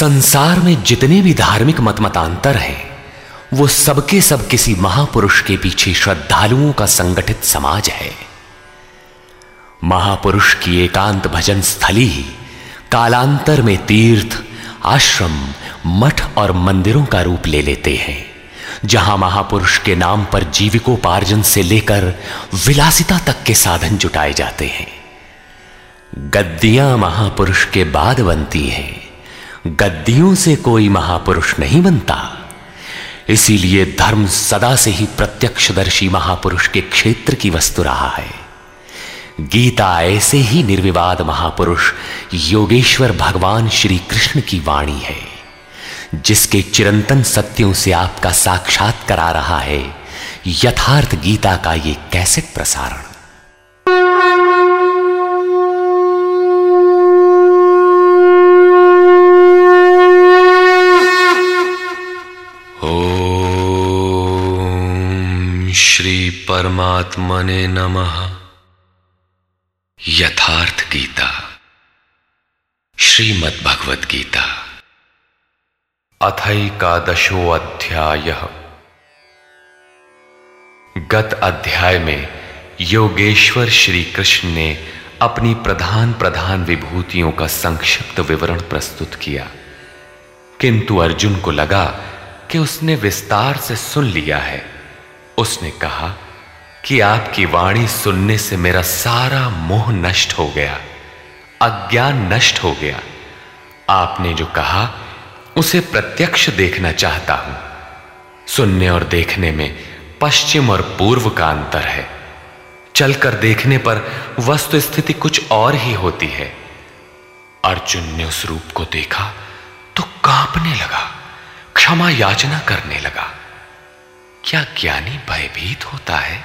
संसार में जितने भी धार्मिक मतमतांतर हैं, वो सबके सब किसी महापुरुष के पीछे श्रद्धालुओं का संगठित समाज है। महापुरुष की एकांत भजन स्थली ही कालांतर में तीर्थ, आश्रम, मठ और मंदिरों का रूप ले लेते हैं, जहाँ महापुरुष के नाम पर जीविकोपार्जन से लेकर विलासिता तक के साधन जुटाए जाते हैं। गद्दियाँ महापुरुष के बाद बनती हैं। गद्दियों से कोई महापुरुष नहीं बनता। इसीलिए धर्म सदा से ही प्रत्यक्षदर्शी महापुरुष के क्षेत्र की वस्तु रहा है। गीता ऐसे ही निर्विवाद महापुरुष योगेश्वर भगवान श्री कृष्ण की वाणी है, जिसके चिरंतन सत्यों से आपका साक्षात करा रहा है। यथार्थ गीता का ये कैसेट प्रसारण। श्री परमात्मने नमः। यथार्थ गीता। श्रीमद् भगवत गीता। अथैकादशो अध्याय गत अध्याय में योगेश्वर श्री कृष्ण ने अपनी प्रधान प्रधान विभूतियों का संक्षिप्त विवरण प्रस्तुत किया। किंतु अर्जुन को लगा कि उसने विस्तार से सुन लिया है। उसने कहा कि आपकी वाणी सुनने से मेरा सारा मोह नष्ट हो गया, अज्ञान नष्ट हो गया। आपने जो कहा, उसे प्रत्यक्ष देखना चाहता हूँ। सुनने और देखने में पश्चिम और पूर्व का अंतर है। चलकर देखने पर वस्तु स्थिति कुछ और ही होती है। अर्जुन ने उस रूप को देखा तो कांपने लगा, क्षमा याचना करने लगा। क्या ज्ञानी भयभीत होता है?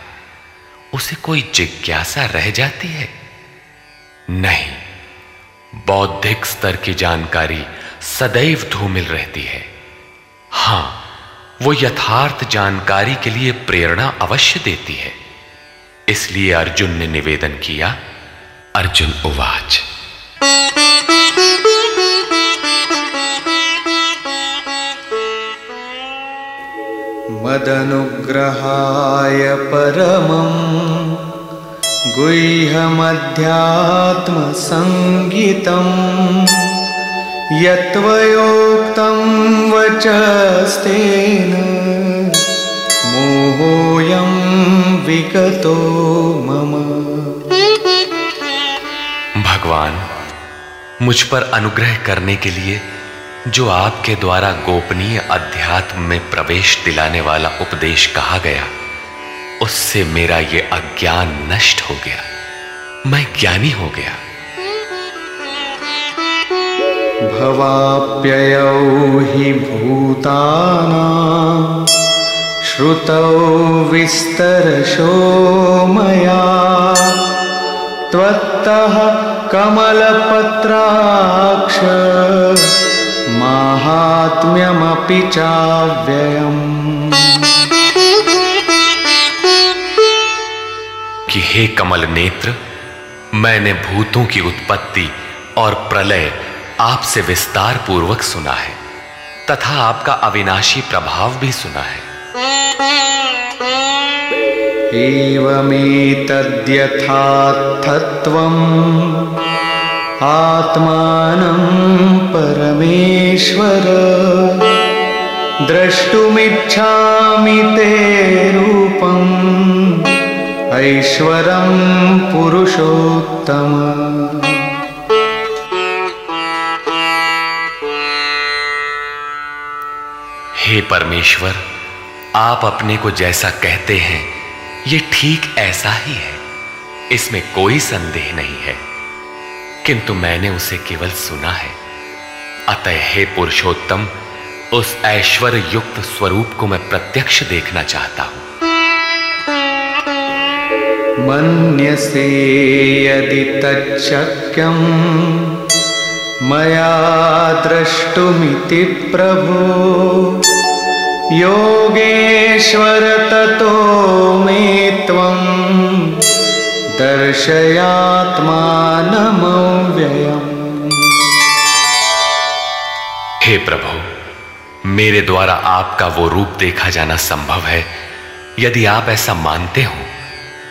उसे कोई जिज्ञासा रह जाती है? नहीं। बौद्धिक स्तर की जानकारी सदैव धूमिल रहती है। हाँ, वो यथार्थ जानकारी के लिए प्रेरणा अवश्य देती है। इसलिए अर्जुन ने निवेदन किया, अर्जुन उवाच। मदनुग्रहाय परमम् गुह्यमध्यात्मसङ्गीतं यत्त्वयोक्तं वचस्तेन मोहोऽयं विगतो मम। भगवान, मुझ पर अनुग्रह करने के लिए जो आपके द्वारा गोपनीय अध्यात्म में प्रवेश दिलाने वाला उपदेश कहा गया, उससे मेरा ये अज्ञान नष्ट हो गया। मैं ज्ञानी हो गया। भवाप्ययौ हि भूतानां, श्रुतौ विस्तरशो मया। त्वत्तः कमलपत्राक्ष माहात्म्यमपि चाव्ययम् कि हे कमल नेत्र मैंने भूतों की उत्पत्ति और प्रलय आपसे विस्तार पूर्वक सुना है तथा आपका अविनाशी प्रभाव भी सुना है। एवमेतद्यथार्थत्वम् आत्मानं परमेश्वर, द्रष्टुमिच्छामि ते रूपम् ऐश्वरं पुरुषोत्तम। हे परमेश्वर, आप अपने को जैसा कहते हैं, ये ठीक ऐसा ही है। इसमें कोई संदेह नहीं है। किंतु मैंने उसे केवल सुना है। अतः हे पुरुषोत्तम, उस ऐश्वर्य युक्त स्वरूप को मैं प्रत्यक्ष देखना चाहता हूँ। मन्यसे यदि तच्चक्यं, मया द्रष्टुमिति प्रभो। योगेश्वर ततो मे त्वं, दर्शयात्मानमव्ययम्। हे प्रभु, मेरे द्वारा आपका वो रूप देखा जाना संभव है। यदि आप ऐसा मानते हो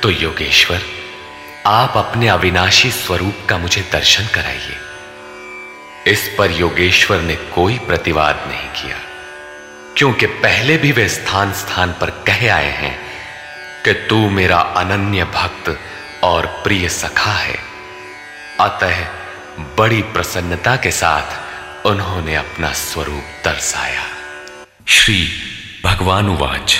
तो योगेश्वर, आप अपने अविनाशी स्वरूप का मुझे दर्शन कराइए। इस पर योगेश्वर ने कोई प्रतिवाद नहीं किया, क्योंकि पहले भी वे स्थान स्थान पर कह आए हैं कि तू मेरा अनन्य भक्त और प्रिय सखा है। अतः बड़ी प्रसन्नता के साथ उन्होंने अपना स्वरूप दर्शाया। श्री भगवान उवाच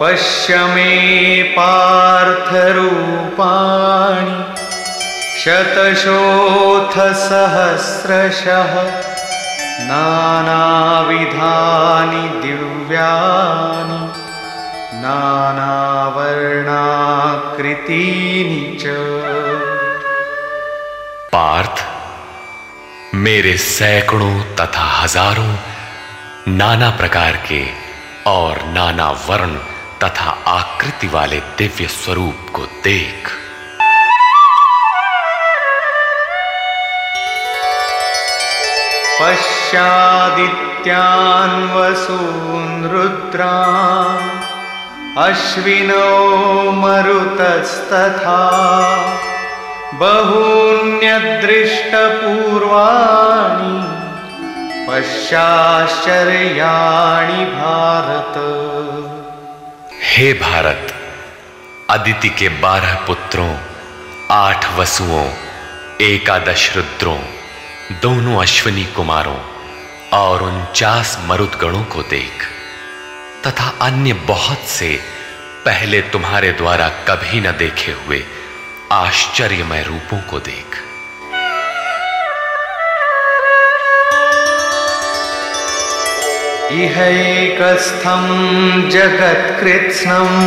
पश्य मे पार्थरूपाणि शतशोऽथसहस्रशः नानाविधानि दिव्यानि, नानावर्णाकृतीनि च। पार्थ, मेरे सैकड़ों तथा हज़ारों नाना प्रकार के और नाना वर्ण तथा आकृति वाले दिव्य स्वरूप को देख। पश्यादित्यान् वसून् रुद्रान् अश्विनो मरुतस्तथा। बहून्यदृष्टपूर्वाणि पश्चाश्चर्याणि भारत। हे भारत, अदिति के बारह पुत्रों, आठ वसुओं, एकादश रुद्रों, दोनों अश्विनी कुमारों और उनचास मरुदगणों को देख, तथा अन्य बहुत से पहले तुम्हारे द्वारा कभी न देखे हुए आश्चर्यमय रूपों को देख। इहैकस्थं जगत्कृत्स्नम्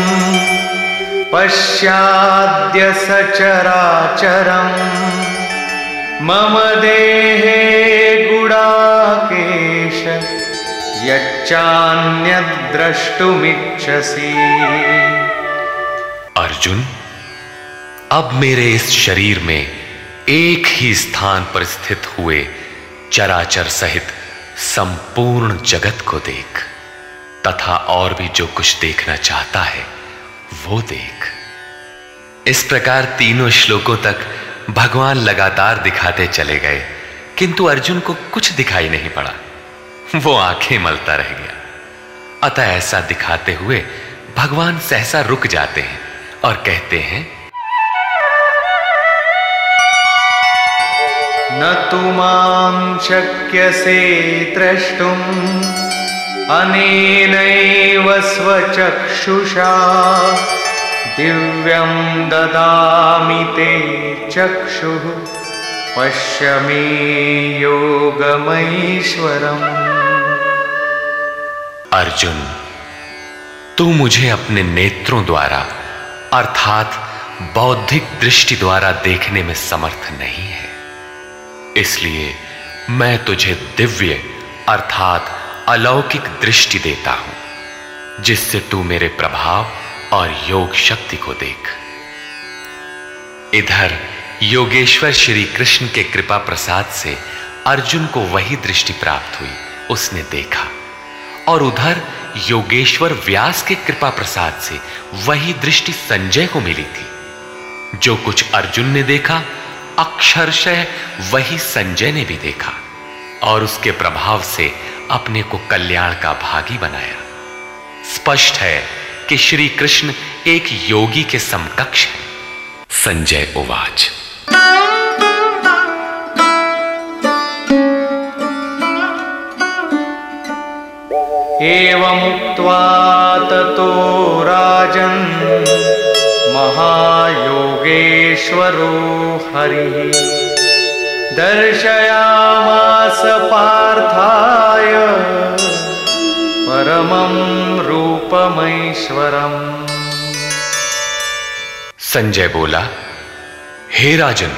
पश्याद्य सचराचरम् मम देहे गुडाकेश यच्चान्यद्रष्टुमिच्छसि अर्जुन अब मेरे इस शरीर में एक ही स्थान पर स्थित हुए चराचर सहित संपूर्ण जगत को देख, तथा और भी जो कुछ देखना चाहता है, वो देख। इस प्रकार तीनों श्लोकों तक भगवान लगातार दिखाते चले गए, किंतु अर्जुन को कुछ दिखाई नहीं पड़ा। वो आँखें मलता रह गया। अतः ऐसा दिखाते हुए भगवान सहसा रुक जाते हैं और कहते हैं न तुम शक्य से द्रष्टुम अनेनैव स्वचक्षुषा। दिव्यं ददामि ते चक्षुः। पश्य मे योगमैश्वरम्। अर्जुन, तू मुझे अपने नेत्रों द्वारा, अर्थात बौद्धिक दृष्टि द्वारा देखने में समर्थ नहीं है। इसलिए मैं तुझे दिव्य अर्थात अलौकिक दृष्टि देता हूँ, जिससे तू मेरे प्रभाव और योग शक्ति को देख। इधर, योगेश्वर श्री कृष्ण के कृपा प्रसाद से अर्जुन को वही दृष्टि प्राप्त हुई, उसने देखा। और उधर, योगेश्वर व्यास के कृपा प्रसाद से वही दृष्टि संजय को मिली थी, जो कुछ अर्जुन ने देखा अक्षरशय वही संजय ने भी देखा और उसके प्रभाव से अपने को कल्याण का भागी बनाया। स्पष्ट है कि श्री कृष्ण एक योगी के समकक्ष है। संजय उवाच। एवमुक्त्वा ततो राजन्। महायोगेश्वरो हरिः दर्शयामास पार्थाय परमं रूपमैश्वरम्। संजय बोला, हे राजन,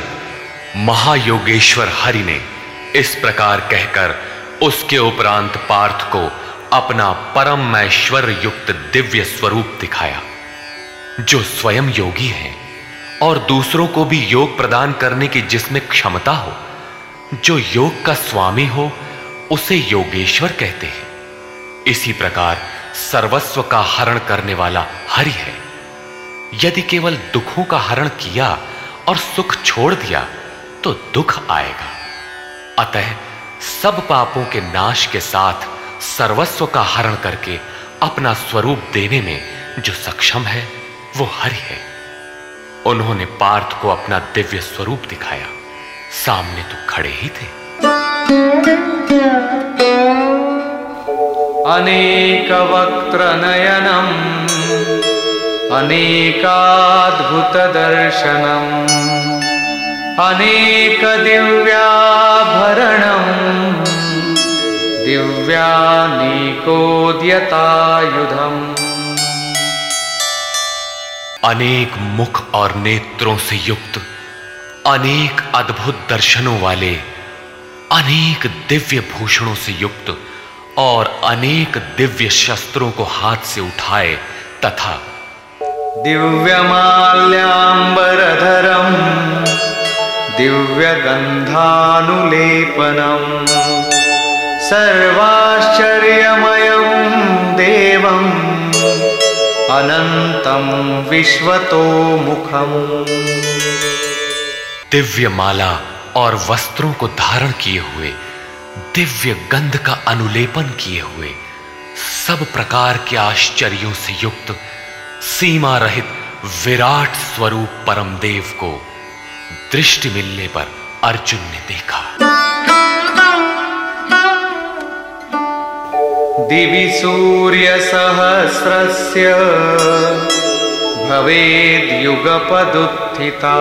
महायोगेश्वर हरि ने इस प्रकार कहकर उसके उपरांत पार्थ को अपना परम ऐश्वर्य युक्त दिव्य स्वरूप दिखाया। जो स्वयं योगी है और दूसरों को भी योग प्रदान करने की जिसमें क्षमता हो, जो योग का स्वामी हो, उसे योगेश्वर कहते हैं। इसी प्रकार सर्वस्व का हरण करने वाला हरि है। यदि केवल दुखों का हरण किया और सुख छोड़ दिया तो दुख आएगा। अतः सब पापों के नाश के साथ सर्वस्व का हरण करके अपना स्वरूप देने में जो सक्षम है वो हरि है। उन्होंने पार्थ को अपना दिव्य स्वरूप दिखाया। सामने तो खड़े ही थे। अनेक वक्त्र नयनम, अनेकाद्भुत दर्शनम, अनेक दिव्याभरणम, दिव्यानीकोद्यतायुधम। अनेक मुख और नेत्रों से युक्त, अनेक अद्भुत दर्शनों वाले, अनेक दिव्य भूषणों से युक्त और अनेक दिव्य शस्त्रों को हाथ से उठाए तथा दिव्यमाल्याम्बरधरम्, दिव्यगन्धानुलेपनम् सर्वाश्चर्यमयं देवम्। अनन्तं विश्वतोमुखम्। दिव्य माला और वस्त्रों को धारण किए हुए, दिव्य गंध का अनुलेपन किए हुए, सब प्रकार के आश्चर्यों से युक्त, सीमा रहित, विराट स्वरूप परमदेव को दृष्टि मिलने पर अर्जुन ने देखा। दिवि सूर्यसहस्रस्य भवेद्युगपदुत्थिता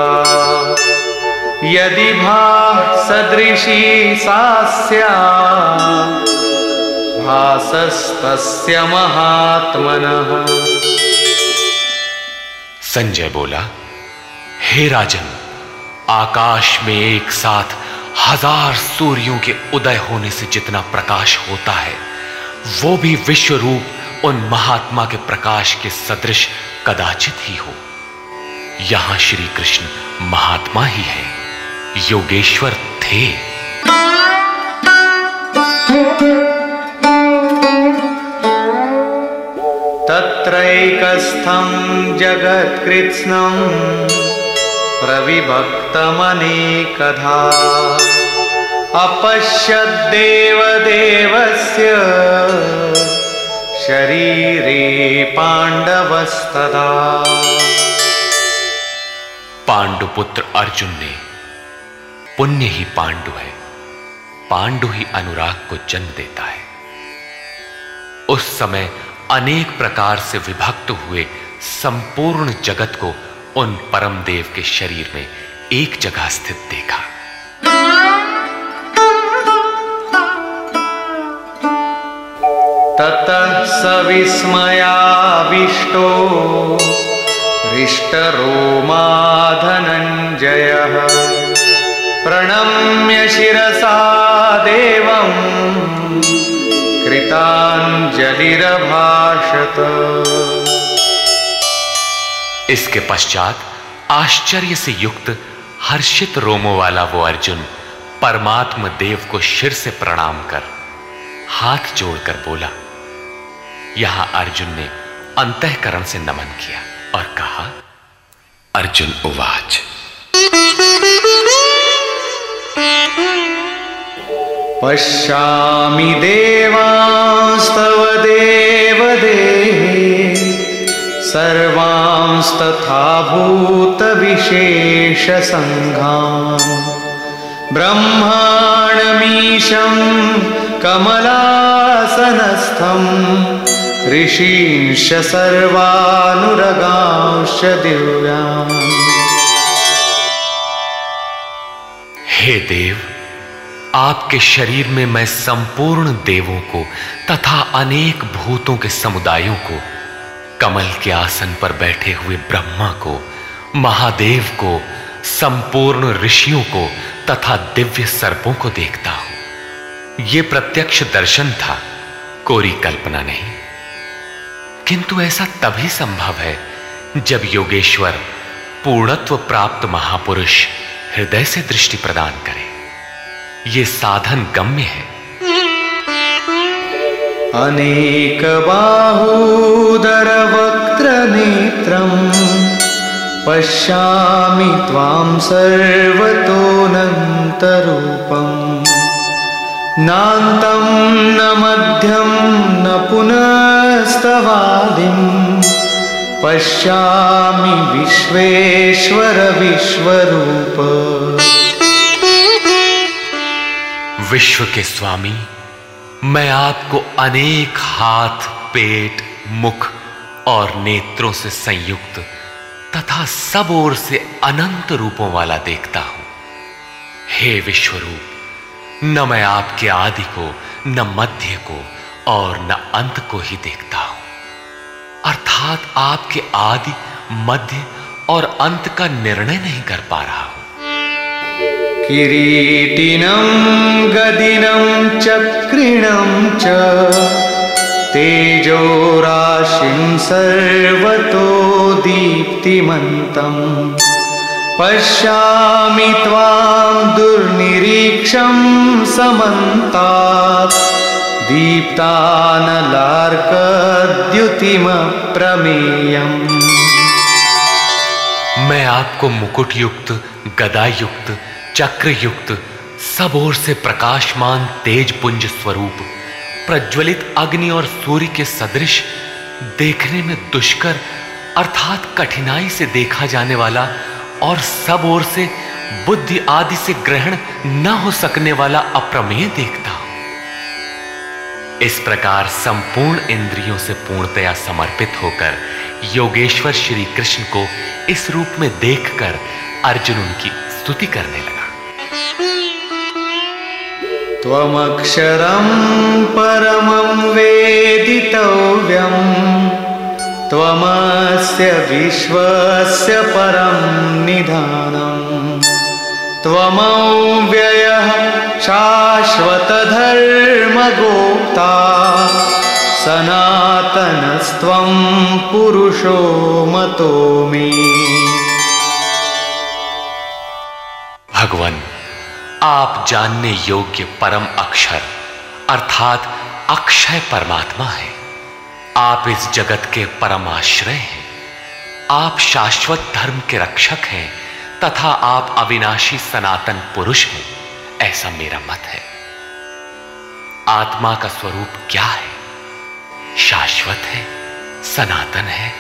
यदि भासदृशी सा स्यात् भासस्तस्य महात्मनः। संजय बोला, हे राजन, आकाश में एक साथ हज़ार सूर्यों के उदय होने से जितना प्रकाश होता है वो भी विश्व रूप उन महात्मा के प्रकाश के सदृश कदाचित ही हो। यहाँ श्री कृष्ण महात्मा ही है। योगेश्वर थे। तत्रैकस्थं जगत्कृत्स्नं प्रविभक्तमनेकधा। अपश्यद्देवदेवस्य शरीरे पाण्डवस्तदा। पांडुपुत्र अर्जुन ने पुण्य ही पांडु है, पांडु ही अनुराग को जन्म देता है। उस समय अनेक प्रकार से विभक्त हुए संपूर्ण जगत को उन परम देव के शरीर में एक जगह स्थित देखा। ततः स विस्मयाविष्टो हृष्टरोमा धनञ्जयः प्रणम्य शिरसा देवम् कृताञ्जलिरभाषत। इसके पश्चात आश्चर्य से युक्त, हर्षित रोमो वाला वो अर्जुन परमात्म देव को शिर से प्रणाम कर हाथ जोड़कर बोला यहाँ अर्जुन ने अंतकरण से नमन किया और कहा, अर्जुन उवाच। पश्यामि देवांस्तव देवदेहे सर्वांस्तथा भूतविशेषसङ्घान् ब्रह्माणमीशं कमलासनस्थं ऋषींश सर्वानुरगांश्च दिव्यान् हे देव, आपके शरीर में मैं संपूर्ण देवों को तथा अनेक भूतों के समुदायों को, कमल के आसन पर बैठे हुए ब्रह्मा को, महादेव को, संपूर्ण ऋषियों को तथा दिव्य सर्पों को देखता हूँ। यह प्रत्यक्ष दर्शन था, कोरी कल्पना नहीं। किंतु ऐसा तभी संभव है जब योगेश्वर पूर्णत्व प्राप्त महापुरुष हृदय से दृष्टि प्रदान करे। ये साधन गम्य है। अनेक बाहूदर वक्त्र नेत्रम पश्यामि त्वां सर्वतोऽनन्तरूपम्। नान्तं न मध्यं न पुनस्तवादिं। पश्यामि विश्वेश्वर विश्वरूप। विश्व के स्वामी, मैं आपको अनेक हाथ, पेट, मुख और नेत्रों से संयुक्त तथा सब ओर से अनंत रूपों वाला देखता हूँ। हे विश्वरूप न मैं आपके आदि को, न मध्य को और न अंत को ही देखता हूँ। अर्थात आपके आदि, मध्य और अंत का निर्णय नहीं कर पा रहा हूँ। किरीटिनं गदिनं चक्रिणं च, तेजोराशिं सर्वतो दीप्तिमन्तम् पश्यामि त्वां दुर्निरीक्षं समन्तात्। मैं आपको मुकुट युक्त गदा युक्त चक्र युक्त सब ओर से प्रकाशमान तेज पुंज स्वरूप, प्रज्वलित अग्नि और सूर्य के सदृश देखने में दुष्कर, अर्थात कठिनाई से देखा जाने वाला और सब ओर से बुद्धि आदि से ग्रहण न हो सकने वाला अप्रमेय देखता हूँ। इस प्रकार संपूर्ण इंद्रियों से पूर्णतया समर्पित होकर योगेश्वर श्री कृष्ण को इस रूप में देखकर अर्जुन उनकी स्तुति करने लगा। त्वमक्षरं परमं वेदितव्यम्। त्वमस्य विश्वस्य परं निधानम् त्वमव्ययः शाश्वतधर्मगोप्ता, सनातनस्त्वं पुरुषो मतो मे। भगवान, आप जानने योग्य परम अक्षर, अर्थात अक्षय परमात्मा है। आप इस जगत के परम आश्रय हैं। आप शाश्वत धर्म के रक्षक हैं, तथा आप अविनाशी सनातन पुरुष हैं, ऐसा मेरा मत है। आत्मा का स्वरूप क्या है? शाश्वत है, सनातन है,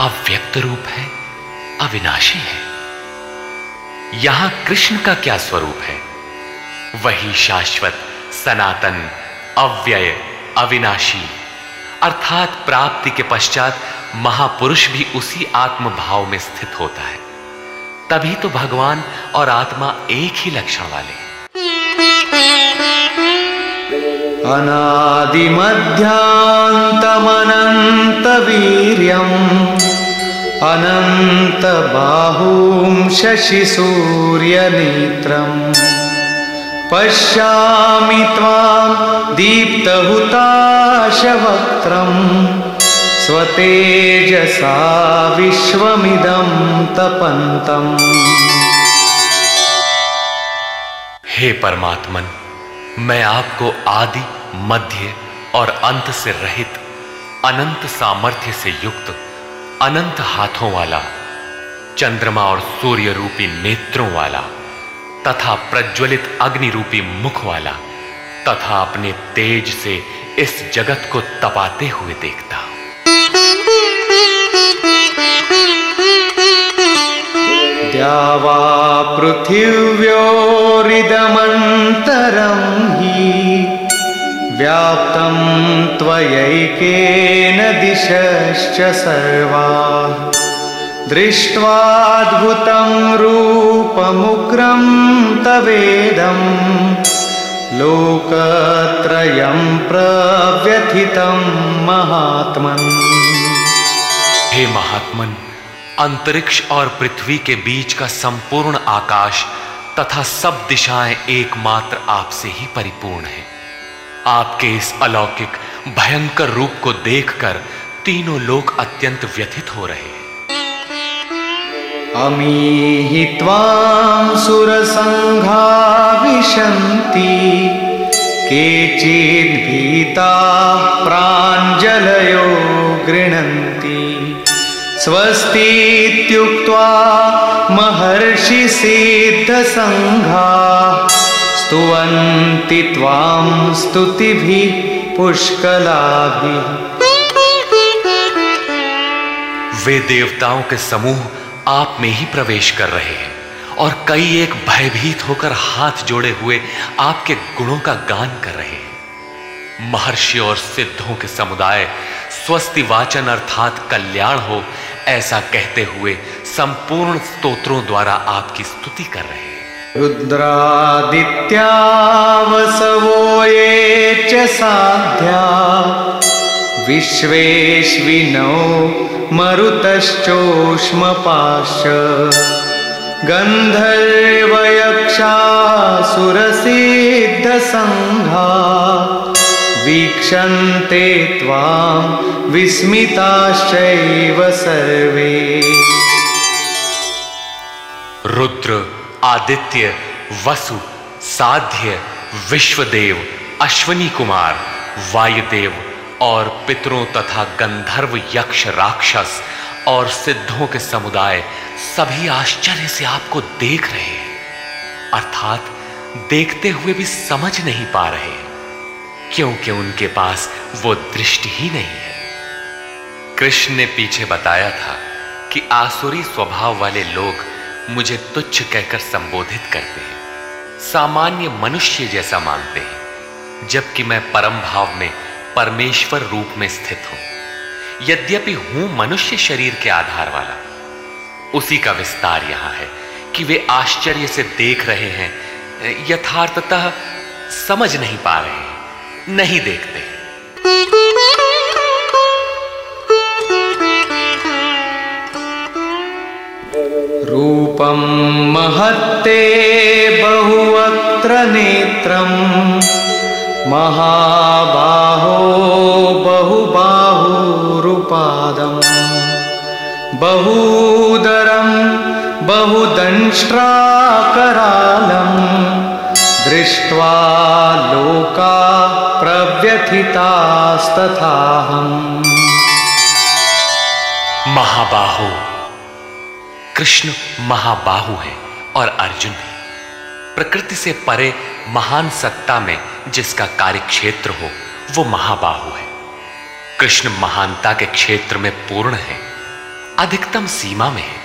अव्यक्त रूप है, अविनाशी है। यहाँ कृष्ण का क्या स्वरूप है? वही शाश्वत, सनातन, अव्यय, अविनाशी अर्थात प्राप्ति के पश्चात महापुरुष भी उसी आत्म भाव में स्थित होता है। तभी तो भगवान और आत्मा एक ही लक्षण वाले अनादिमध्यान्तमनन्त अनन्तबाहूं शशिसूर्यनेत्रम् पश्यामि त्वां दीप्तहुताशवक्त्रम् स्वतेजसा विश्वमिदं तपन्तम् हे परमात्मन, मैं आपको आदि, मध्य और अंत से रहित, अनंत सामर्थ्य से युक्त, अनंत हाथों वाला, चंद्रमा और सूर्य रूपी नेत्रों वाला तथा प्रज्वलित अग्नि रूपी मुख वाला, तथा अपने तेज से इस जगत को तपाते हुए देखता। द्यावा पृथिव्योरिदमन्तरं हि व्याप्तं त्वयैकेन दिशश्च सर्वा। दृष्ट्वाद्भुतं रूपमुग्रं तवेदं लोकत्रयं प्रव्यथितं महात्मन्। हे महात्मन, अंतरिक्ष और पृथ्वी के बीच का संपूर्ण आकाश तथा सब दिशाएँ एकमात्र आपसे ही परिपूर्ण है। आपके इस अलौकिक, भयंकर रूप को देखकर तीनों लोग अत्यंत व्यथित हो रहे हैं। अमीहि त्वां सुरसङ्घा विशन्ति केचिद्भीताः प्राञ्जलयो गृह्णन्ति। स्वस्तीत्युक्त्वा महर्षिसिद्धसङ्घाः स्तुवन्ति त्वां स्तुतिभिः पुष्कलाभिः। वे देवताओं के समूह आप में ही प्रवेश कर रहे हैं और कई एक भयभीत होकर हाथ जोड़े हुए आपके गुणों का गान कर रहे हैं। महर्षि और सिद्धों के समुदाय स्वस्ति वाचन अर्थात कल्याण हो ऐसा कहते हुए संपूर्ण स्तोत्रों द्वारा आपकी स्तुति कर रहे हैं। रुद्रादित्या वसवो ये च साध्या। विश्वेश्विनो मरुतश्चोष्मपाश गन्धर्वयक्षासुरसिद्धसङ्घा वीक्षन्ते त्वां विस्मिताश्चैव सर्वे। रुद्र, आदित्य, वसु, साध्य, विश्वदेव अश्वनी कुमार वायुदेव और पितरों तथा गंधर्व यक्ष राक्षस और सिद्धों के समुदाय सभी आश्चर्य से आपको देख रहे हैं। अर्थात देखते हुए भी समझ नहीं पा रहे क्योंकि उनके पास वो दृष्टि ही नहीं है। कृष्ण ने पीछे बताया था कि आसुरी स्वभाव वाले लोग मुझे तुच्छ कहकर संबोधित करते हैं। सामान्य मनुष्य जैसा मानते हैं, जबकि मैं परम भाव में परमेश्वर रूप में स्थित हूँ। यद्यपि हूँ मनुष्य शरीर के आधार वाला, उसी का विस्तार यहाँ है कि वे आश्चर्य से देख रहे हैं, यथार्थतः समझ नहीं पा रहे हैं, नहीं देखते रूपं महत्ते बहुवक्त्र नेत्रम्। महाबाहो बहुबाहुरुपादम् बहूदरं बहुदंष्ट्राकरालम् दृष्ट्वा लोका प्रव्यथितास्तथाहम्। महाबाहो। कृष्ण महाबाहु है और अर्जुन भी प्रकृति से परे महान सत्ता में जिसका कार्य क्षेत्र हो, वो महाबाहु है। कृष्ण महानता के क्षेत्र में पूर्ण है, अधिकतम सीमा में है।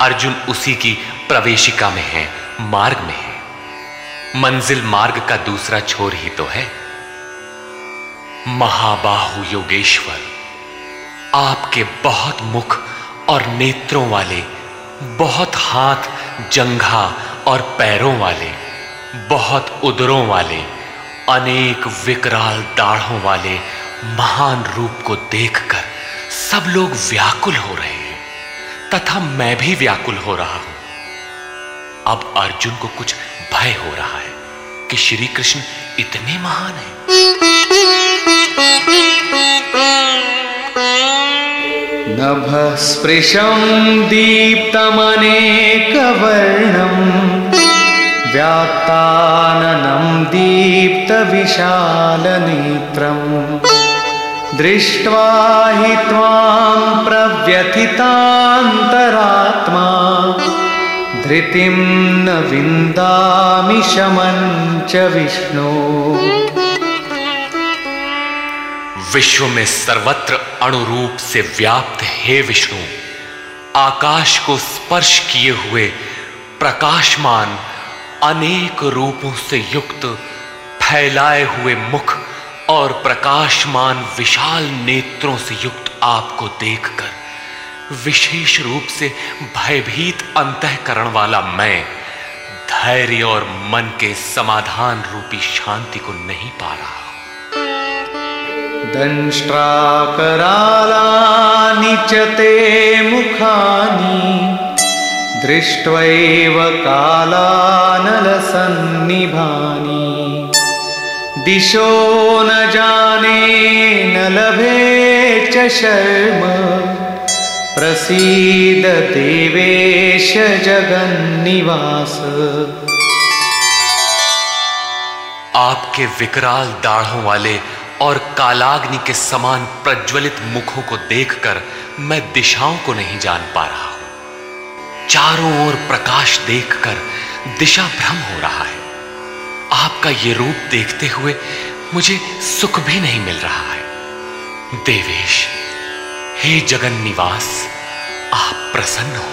अर्जुन उसी की प्रवेशिका में है, मार्ग में है। मंजिल मार्ग का दूसरा छोर ही तो है। महाबाहु योगेश्वर, आपके बहुत मुख और नेत्रों वाले बहुत हाथ, जंघा और पैरों वाले, बहुत उदरों वाले, अनेक विकराल दाढ़ों वाले महान रूप को देखकर सब लोग व्याकुल हो रहे हैं, तथा मैं भी व्याकुल हो रहा हूँ। अब अर्जुन को कुछ भय हो रहा है कि श्री कृष्ण इतने महान हैं। नभस्पृशं दीप्तमनेकवर्णम् व्यात्ताननं दीप्तविशालनेत्रम् दृष्ट्वा हि त्वां प्रव्यथितान्तरात्मा धृतिं न विन्दामि शमं च विष्णो विश्व में सर्वत्र अणुरूप से व्याप्त हे विष्णु। आकाश को स्पर्श किए हुए प्रकाशमान अनेक रूपों से युक्त, फैलाए हुए मुख और प्रकाशमान विशाल नेत्रों से युक्त आपको देखकर विशेष रूप से भयभीत अंतःकरण वाला मैं धैर्य और मन के समाधान रूपी शांति को नहीं पा रहा। दंष्ट्राकरालानि च ते मुखानि दृष्ट्वैव कालानलसन्निभानि। दिशो न जाने न लभे च शर्म। प्रसीद देवेश जगन्निवास। आपके विकराल दाढ़ों वाले और कालाग्नि के समान प्रज्वलित मुखों को देखकर मैं दिशाओं को नहीं जान पा रहा हूँ। चारों ओर प्रकाश देखकर दिशा भ्रम हो रहा है। आपका ये रूप देखते हुए मुझे सुख भी नहीं मिल रहा है। देवेश, हे जगन निवास आप प्रसन्न हो।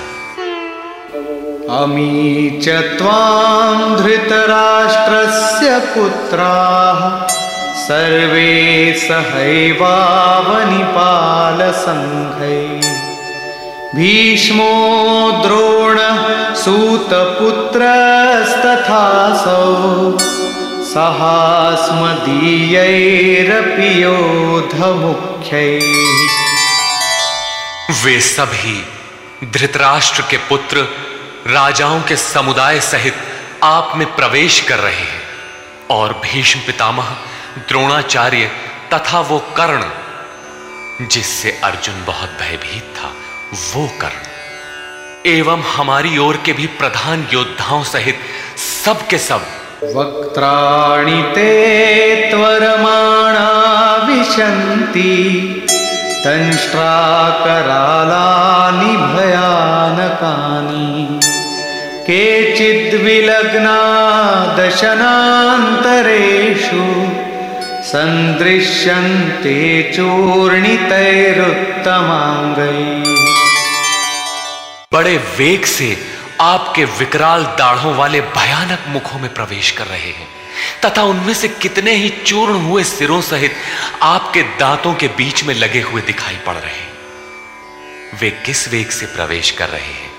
अमी च त्वां धृतराष्ट्रस्य पुत्राः। सर्वे सहैवावनिपालसङ्घै। भीष्मो द्रोणः सूतपुत्रस्तथासौ, सहास्मदीयैरपि योधमुख्यैः वे सभी धृतराष्ट्र के पुत्र, राजाओं के समुदाय सहित आप में प्रवेश कर रहे हैं और भीष्म पितामह द्रोणाचार्य तथा वो कर्ण, जिससे अर्जुन बहुत भयभीत था, वो कर्ण। एवं हमारी ओर के भी प्रधान योद्धाओं सहित सब के सब। वक्त्राणि ते त्वरमाणा विशन्ति दंष्ट्राकरालानि भयानकानि। केचिद्विलग्ना दशनान्तरेषु सन्दृश्यन्ते चूर्णितैरुत्तमाङ्गैः। बड़े वेग से आपके विकराल दाढ़ों वाले भयानक मुखों में प्रवेश कर रहे हैं, तथा उनमें से कितने ही चूर्ण हुए सिरों सहित आपके दांतों के बीच में लगे हुए दिखाई पड़ रहे हैं। वे किस वेग से प्रवेश कर रहे हैं,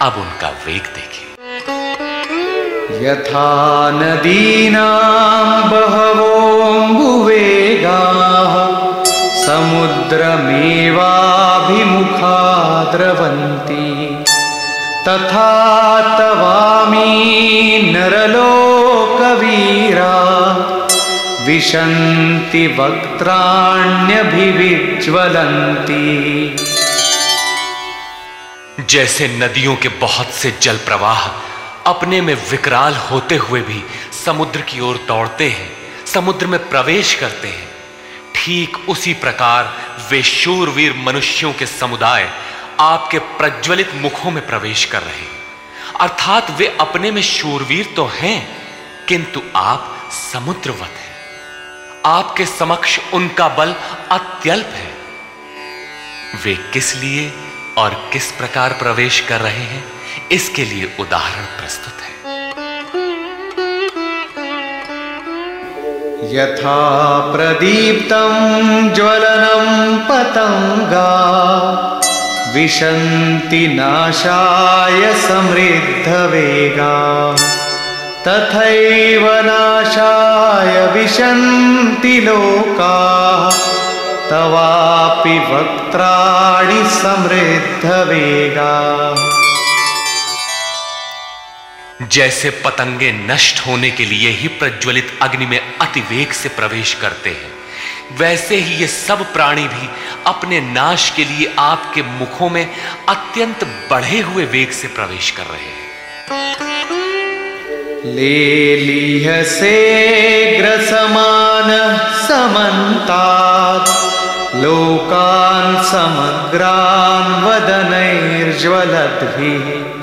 अब उनका वेग देखिए यथा नदीनां बहवोऽम्बुवेगाः समुद्रमेवाभिमुखा द्रवन्ति तथा तवामी नरलोकवीरा, विशन्ति वक्त्राण्यभिविज्वलन्ति। जैसे नदियों के बहुत से जल प्रवाह अपने में विकराल होते हुए भी समुद्र की ओर दौड़ते हैं, समुद्र में प्रवेश करते हैं। ठीक उसी प्रकार वे शूरवीर मनुष्यों के समुदाय आपके प्रज्वलित मुखों में प्रवेश कर रहे हैं। अर्थात वे अपने में शूरवीर तो हैं, किंतु आप समुद्रवत हैं। आपके समक्ष उनका बल अत्यल्प है। वे किस लिए और किस प्रकार प्रवेश कर रहे हैं? इसके लिए उदाहरण प्रस्तुत है। यथा प्रदीप्तं ज्वलनं पतङ्गा, विशन्ति नाशाय समृद्धवेगा, तथैव नाशाय विशन्ति लोकाः, तवापि वक्त्राणि समृद्धवेगा। जैसे पतंगे नष्ट होने के लिए ही प्रज्वलित अग्नि में अति वेग से प्रवेश करते हैं, वैसे ही ये सब प्राणी भी अपने नाश के लिए आपके मुखों में अत्यंत बढ़े हुए वेग से प्रवेश कर रहे हैं। ले लिह से ग्रसमानः समन्तात् लोकान् समग्रान् वदनैर्ज्वलद्भिः।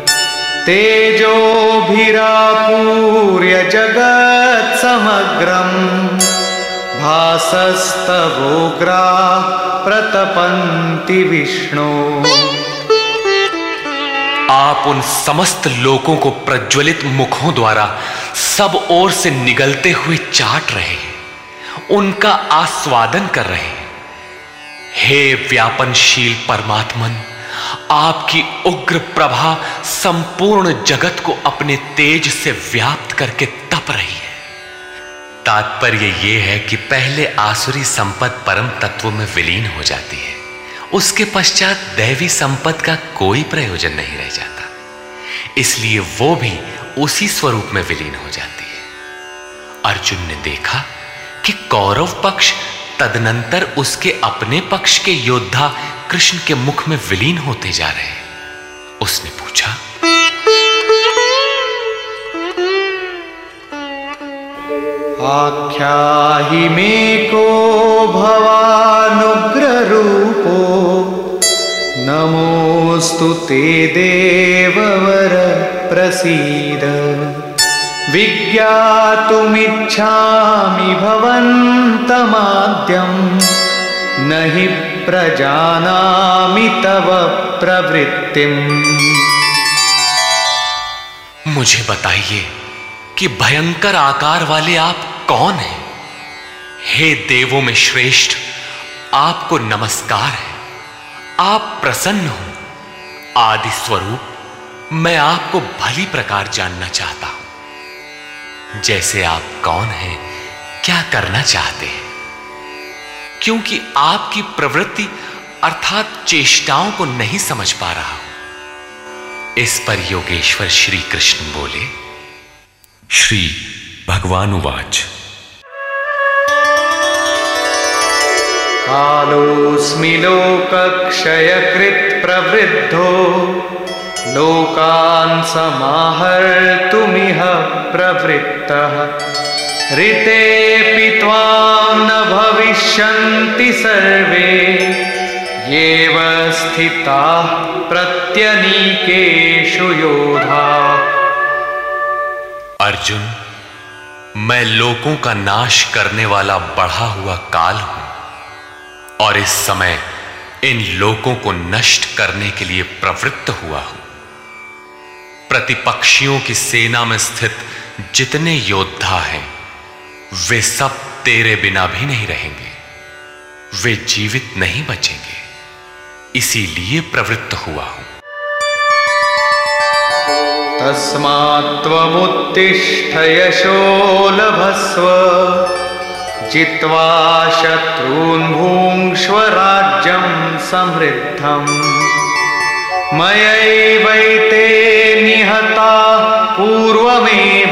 तेजोभिरापूर्य जगत्समग्रम् भासस्तवोग्रा प्रतपन्ति विष्णु। आप उन समस्त लोगों को प्रज्वलित मुखों द्वारा सब ओर से निगलते हुए चाट रहे हैं। उनका आस्वादन कर रहे हैं। हे व्यापनशील परमात्मन आपकी उग्र प्रभा संपूर्ण जगत को अपने तेज से व्याप्त करके तप रही है। तात्पर्य यह है कि पहले आसुरी संपद परम तत्व में विलीन हो जाती है। उसके पश्चात दैवी संपद का कोई प्रयोजन नहीं रह जाता। इसलिए वो भी उसी स्वरूप में विलीन हो जाती है। अर्जुन ने देखा कि कौरव पक्ष तदनंतर उसके अपने पक्ष के योद्धा कृष्ण के मुख में विलीन होते जा रहे हैं। उसने पूछा, आख्या ही मे को भवानुग्र रूपो नमोऽस्तु ते देववर प्रसीद। विज्ञातुमिच्छामि भवन्तमाद्यं न प्रजानामि तव प्रवृत्तिम्। मुझे बताइए कि भयंकर आकार वाले आप कौन हैं? हे देवों में श्रेष्ठ, आपको नमस्कार है। आप प्रसन्न हो। आदि स्वरूप, मैं आपको भली प्रकार जानना चाहता हूँ। जैसे आप कौन हैं, क्या करना चाहते हैं? क्योंकि आपकी प्रवृत्ति अर्थात चेष्टाओं को नहीं समझ पा रहा हूँ। इस पर योगेश्वर श्री कृष्ण बोले, श्री भगवानुवाच। कालोऽस्मि लोकक्षयकृत् प्रवृद्धो लोकान् समाहर्तुमिह प्रवृत्तः। ऋतेऽपि त्वां न भविष्यन्ति सर्वे। येव स्थिताः प्रत्यनीकेषु योधा। अर्जुन, मैं लोकों का नाश करने वाला बढ़ा हुआ काल हूँ, और इस समय इन लोकों को नष्ट करने के लिए प्रवृत्त हुआ हूँ। प्रतिपक्षियों की सेना में स्थित जितने योद्धा हैं, वे सब तेरे बिना भी नहीं रहेंगे। वे जीवित नहीं बचेंगे। इसीलिए प्रवृत्त हुआ हूँ। तस्मात्त्वमुत्तिष्ठ यशो लभस्व जित्वा शत्रून् भुङ्क्ष्व राज्यं समृद्धम्। मयैवैते निहता पूर्वमेव।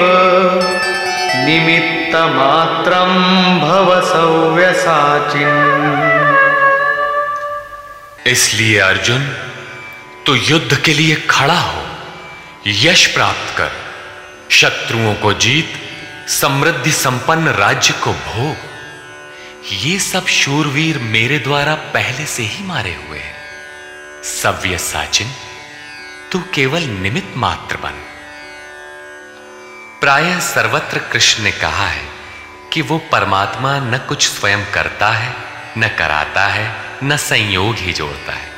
निमित्तमात्रं भव सव्यसाचिन्। इसलिए अर्जुन, तू युद्ध के लिए खड़ा हो। यश प्राप्त कर। शत्रुओं को जीत, समृद्धि संपन्न राज्य को भोग। ये सब शूरवीर मेरे द्वारा पहले से ही मारे हुए हैं। सव्य साचिन, तू केवल निमित्त मात्र बन। प्राय सर्वत्र कृष्ण ने कहा है कि वो परमात्मा न कुछ स्वयं करता है, न कराता है, न संयोग ही जोड़ता है।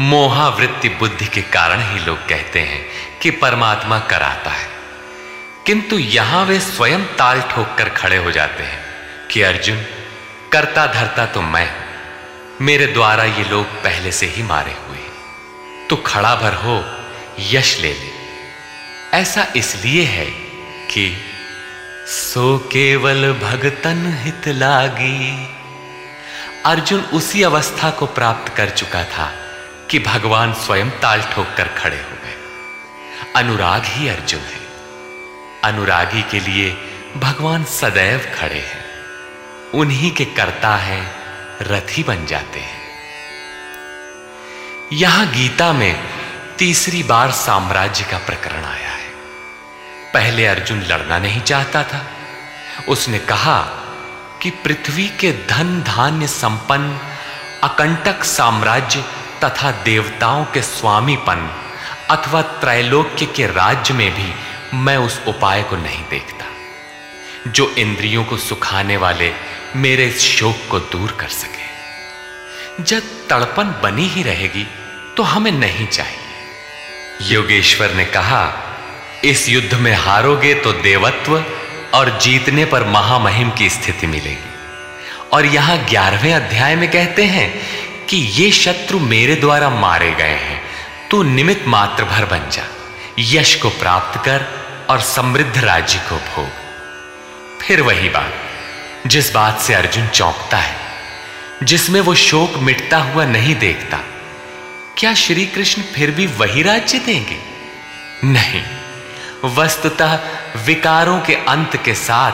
मोहावृत्ति बुद्धि के कारण ही लोग कहते हैं कि परमात्मा कराता है। किंतु यहाँ वे स्वयं ताल ठोक कर खड़े हो जाते हैं कि, अर्जुन, करता धरता तो मैं हूँ। मेरे द्वारा ये लोग पहले से ही मारे हुए। तो खड़ा भर हो, यश ले ले। ऐसा इसलिए है कि सो केवल भगतन हित लागी। अर्जुन उसी अवस्था को प्राप्त कर चुका था कि भगवान स्वयं ताल ठोक कर खड़े हो गए। अनुराग ही अर्जुन है। अनुरागी के लिए भगवान सदैव खड़े हैं। उन्हीं के करता है रथी बन जाते हैं। यहाँ गीता में तीसरी बार साम्राज्य का प्रकरण आया है। पहले अर्जुन लड़ना नहीं चाहता था। उसने कहा कि पृथ्वी के धन धान्य संपन्न, अकंटक साम्राज्य तथा देवताओं के स्वामीपन अथवा त्रैलोक्य के राज्य में भी मैं उस उपाय को नहीं देखता। जो इंद्रियों को सुखाने वाले मेरे इस शोक को दूर कर सके। जब तड़पन बनी ही रहेगी तो हमें नहीं चाहिए। योगेश्वर ने कहा, इस युद्ध में हारोगे तो देवत्व और जीतने पर महामहिम की स्थिति मिलेगी। और यहाँ ग्यारहवें अध्याय में कहते हैं कि ये शत्रु मेरे द्वारा मारे गए हैं। तू निमित मात्र भर बन जा, यश को प्राप्त कर और समृद्ध राज्य को भोग। फिर वही बात। जिस बात से अर्जुन चौंकता है, जिसमें वो शोक मिटता हुआ नहीं देखता, क्या श्री कृष्ण फिर भी वही राज्य देंगे? नहीं। वस्तुतः विकारों के अंत के साथ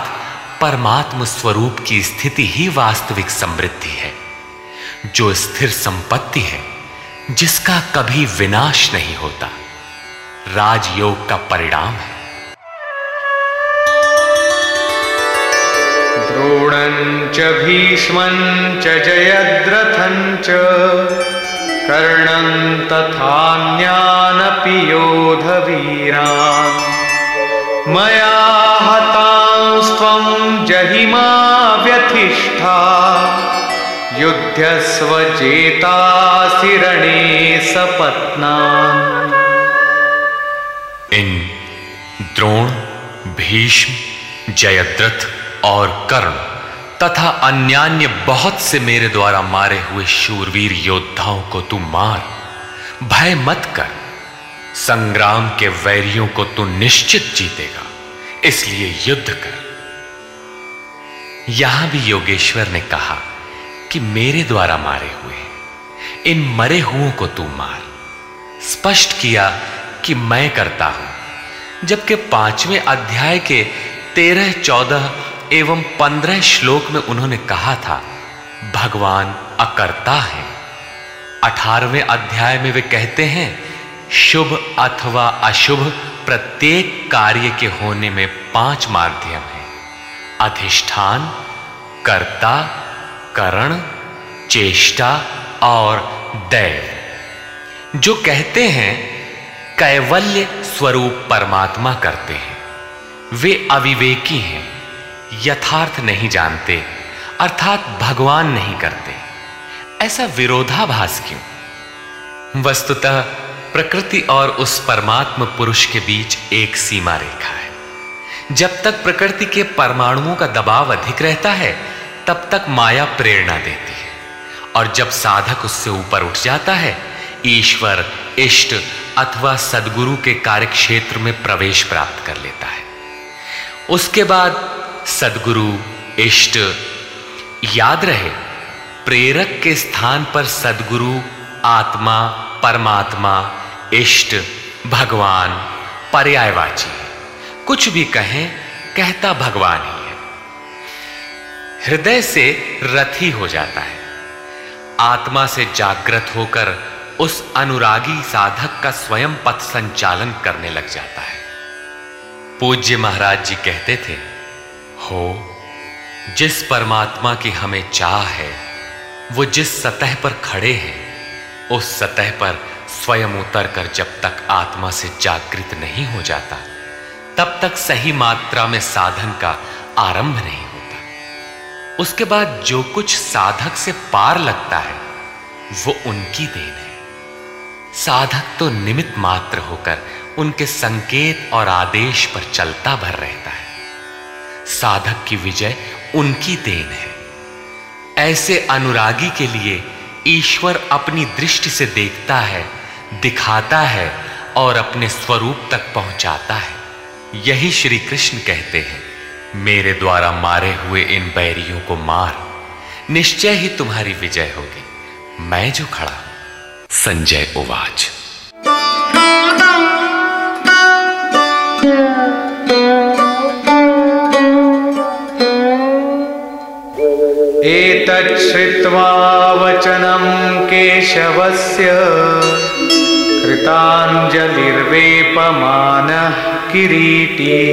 परमात्म स्वरूप की स्थिति ही वास्तविक समृद्धि है, जो स्थिर संपत्ति है, जिसका कभी विनाश नहीं होता। राजयोग का परिणाम है। द्रोणञ्च भीष्मञ्च जयद्रथञ्च कर्णं तथान्यानपि योधवीरान् मया हतांस्त्वं जहिमा व्यथिष्ठा युध्यस्व चेतासि रणे सपत्नान्। इन द्रोण, भीष्म, जयद्रथ और कर्ण तथा अन्यान्य बहुत से मेरे द्वारा मारे हुए शूरवीर योद्धाओं को तू मार। भय मत कर। संग्राम के वैरियों को तू निश्चित जीतेगा, इसलिए युद्ध कर। यहाँ भी योगेश्वर ने कहा कि मेरे द्वारा मारे हुए, इन मरे हुओं को तू मार। स्पष्ट किया कि मैं करता हूँ, जबकि पाँचवें अध्याय के तेरह चौदह एवं पंद्रह श्लोक में उन्होंने कहा था, भगवान अकर्ता है। अठारहवें अध्याय में वे कहते हैं, शुभ अथवा अशुभ प्रत्येक कार्य के होने में पाँच माध्यम हैं। अधिष्ठान, कर्ता, करण, चेष्टा और दैव। जो कहते हैं, कैवल्य स्वरूप परमात्मा करते हैं। वे अविवेकी हैं। यथार्थ नहीं जानते, अर्थात भगवान नहीं करते। ऐसा विरोधाभास क्यों? वस्तुतः प्रकृति और उस परमात्म पुरुष के बीच एक सीमा रेखा है। जब तक प्रकृति के परमाणुओं का दबाव अधिक रहता है, तब तक माया प्रेरणा देती है। और जब साधक उससे ऊपर उठ जाता है, ईश्वर, इष्ट अथवा सदगुरु के कार्यक्षेत्र में प्रवेश प्राप्त कर लेता है। उसके बाद सदगुरु, इष्ट। याद रहे, प्रेरक के स्थान पर सदगुरु, आत्मा, परमात्मा, इष्ट, भगवान, पर्यायवाची कुछ भी कहें, कहता भगवान ही है। हृदय से रथी हो जाता है। आत्मा से जागृत होकर उस अनुरागी साधक का स्वयं पथ संचालन करने लग जाता है। पूज्य महाराज जी कहते थे हो। जिस परमात्मा की हमें चाह है, वो जिस सतह पर खड़े हैं, उस सतह पर स्वयं उतर कर जब तक आत्मा से जागृत नहीं हो जाता, तब तक सही मात्रा में साधन का आरंभ नहीं होता। उसके बाद जो कुछ साधक से पार लगता है, वो उनकी देन है। साधक तो निमित मात्र होकर उनके संकेत और आदेश पर चलता भर रहता है। साधक की विजय उनकी देन है। ऐसे अनुरागी के लिए ईश्वर अपनी दृष्टि से देखता है, दिखाता है और अपने स्वरूप तक पहुंचाता है। यही श्री कृष्ण कहते हैं, मेरे द्वारा मारे हुए इन बैरियों को मार, निश्चय ही तुम्हारी विजय होगी। मैं जो खड़ा संजय उवाच। एतच्छ्रुत्वा वचनं केशवस्य कृताञ्जलिर्वेपमानः किरीटी।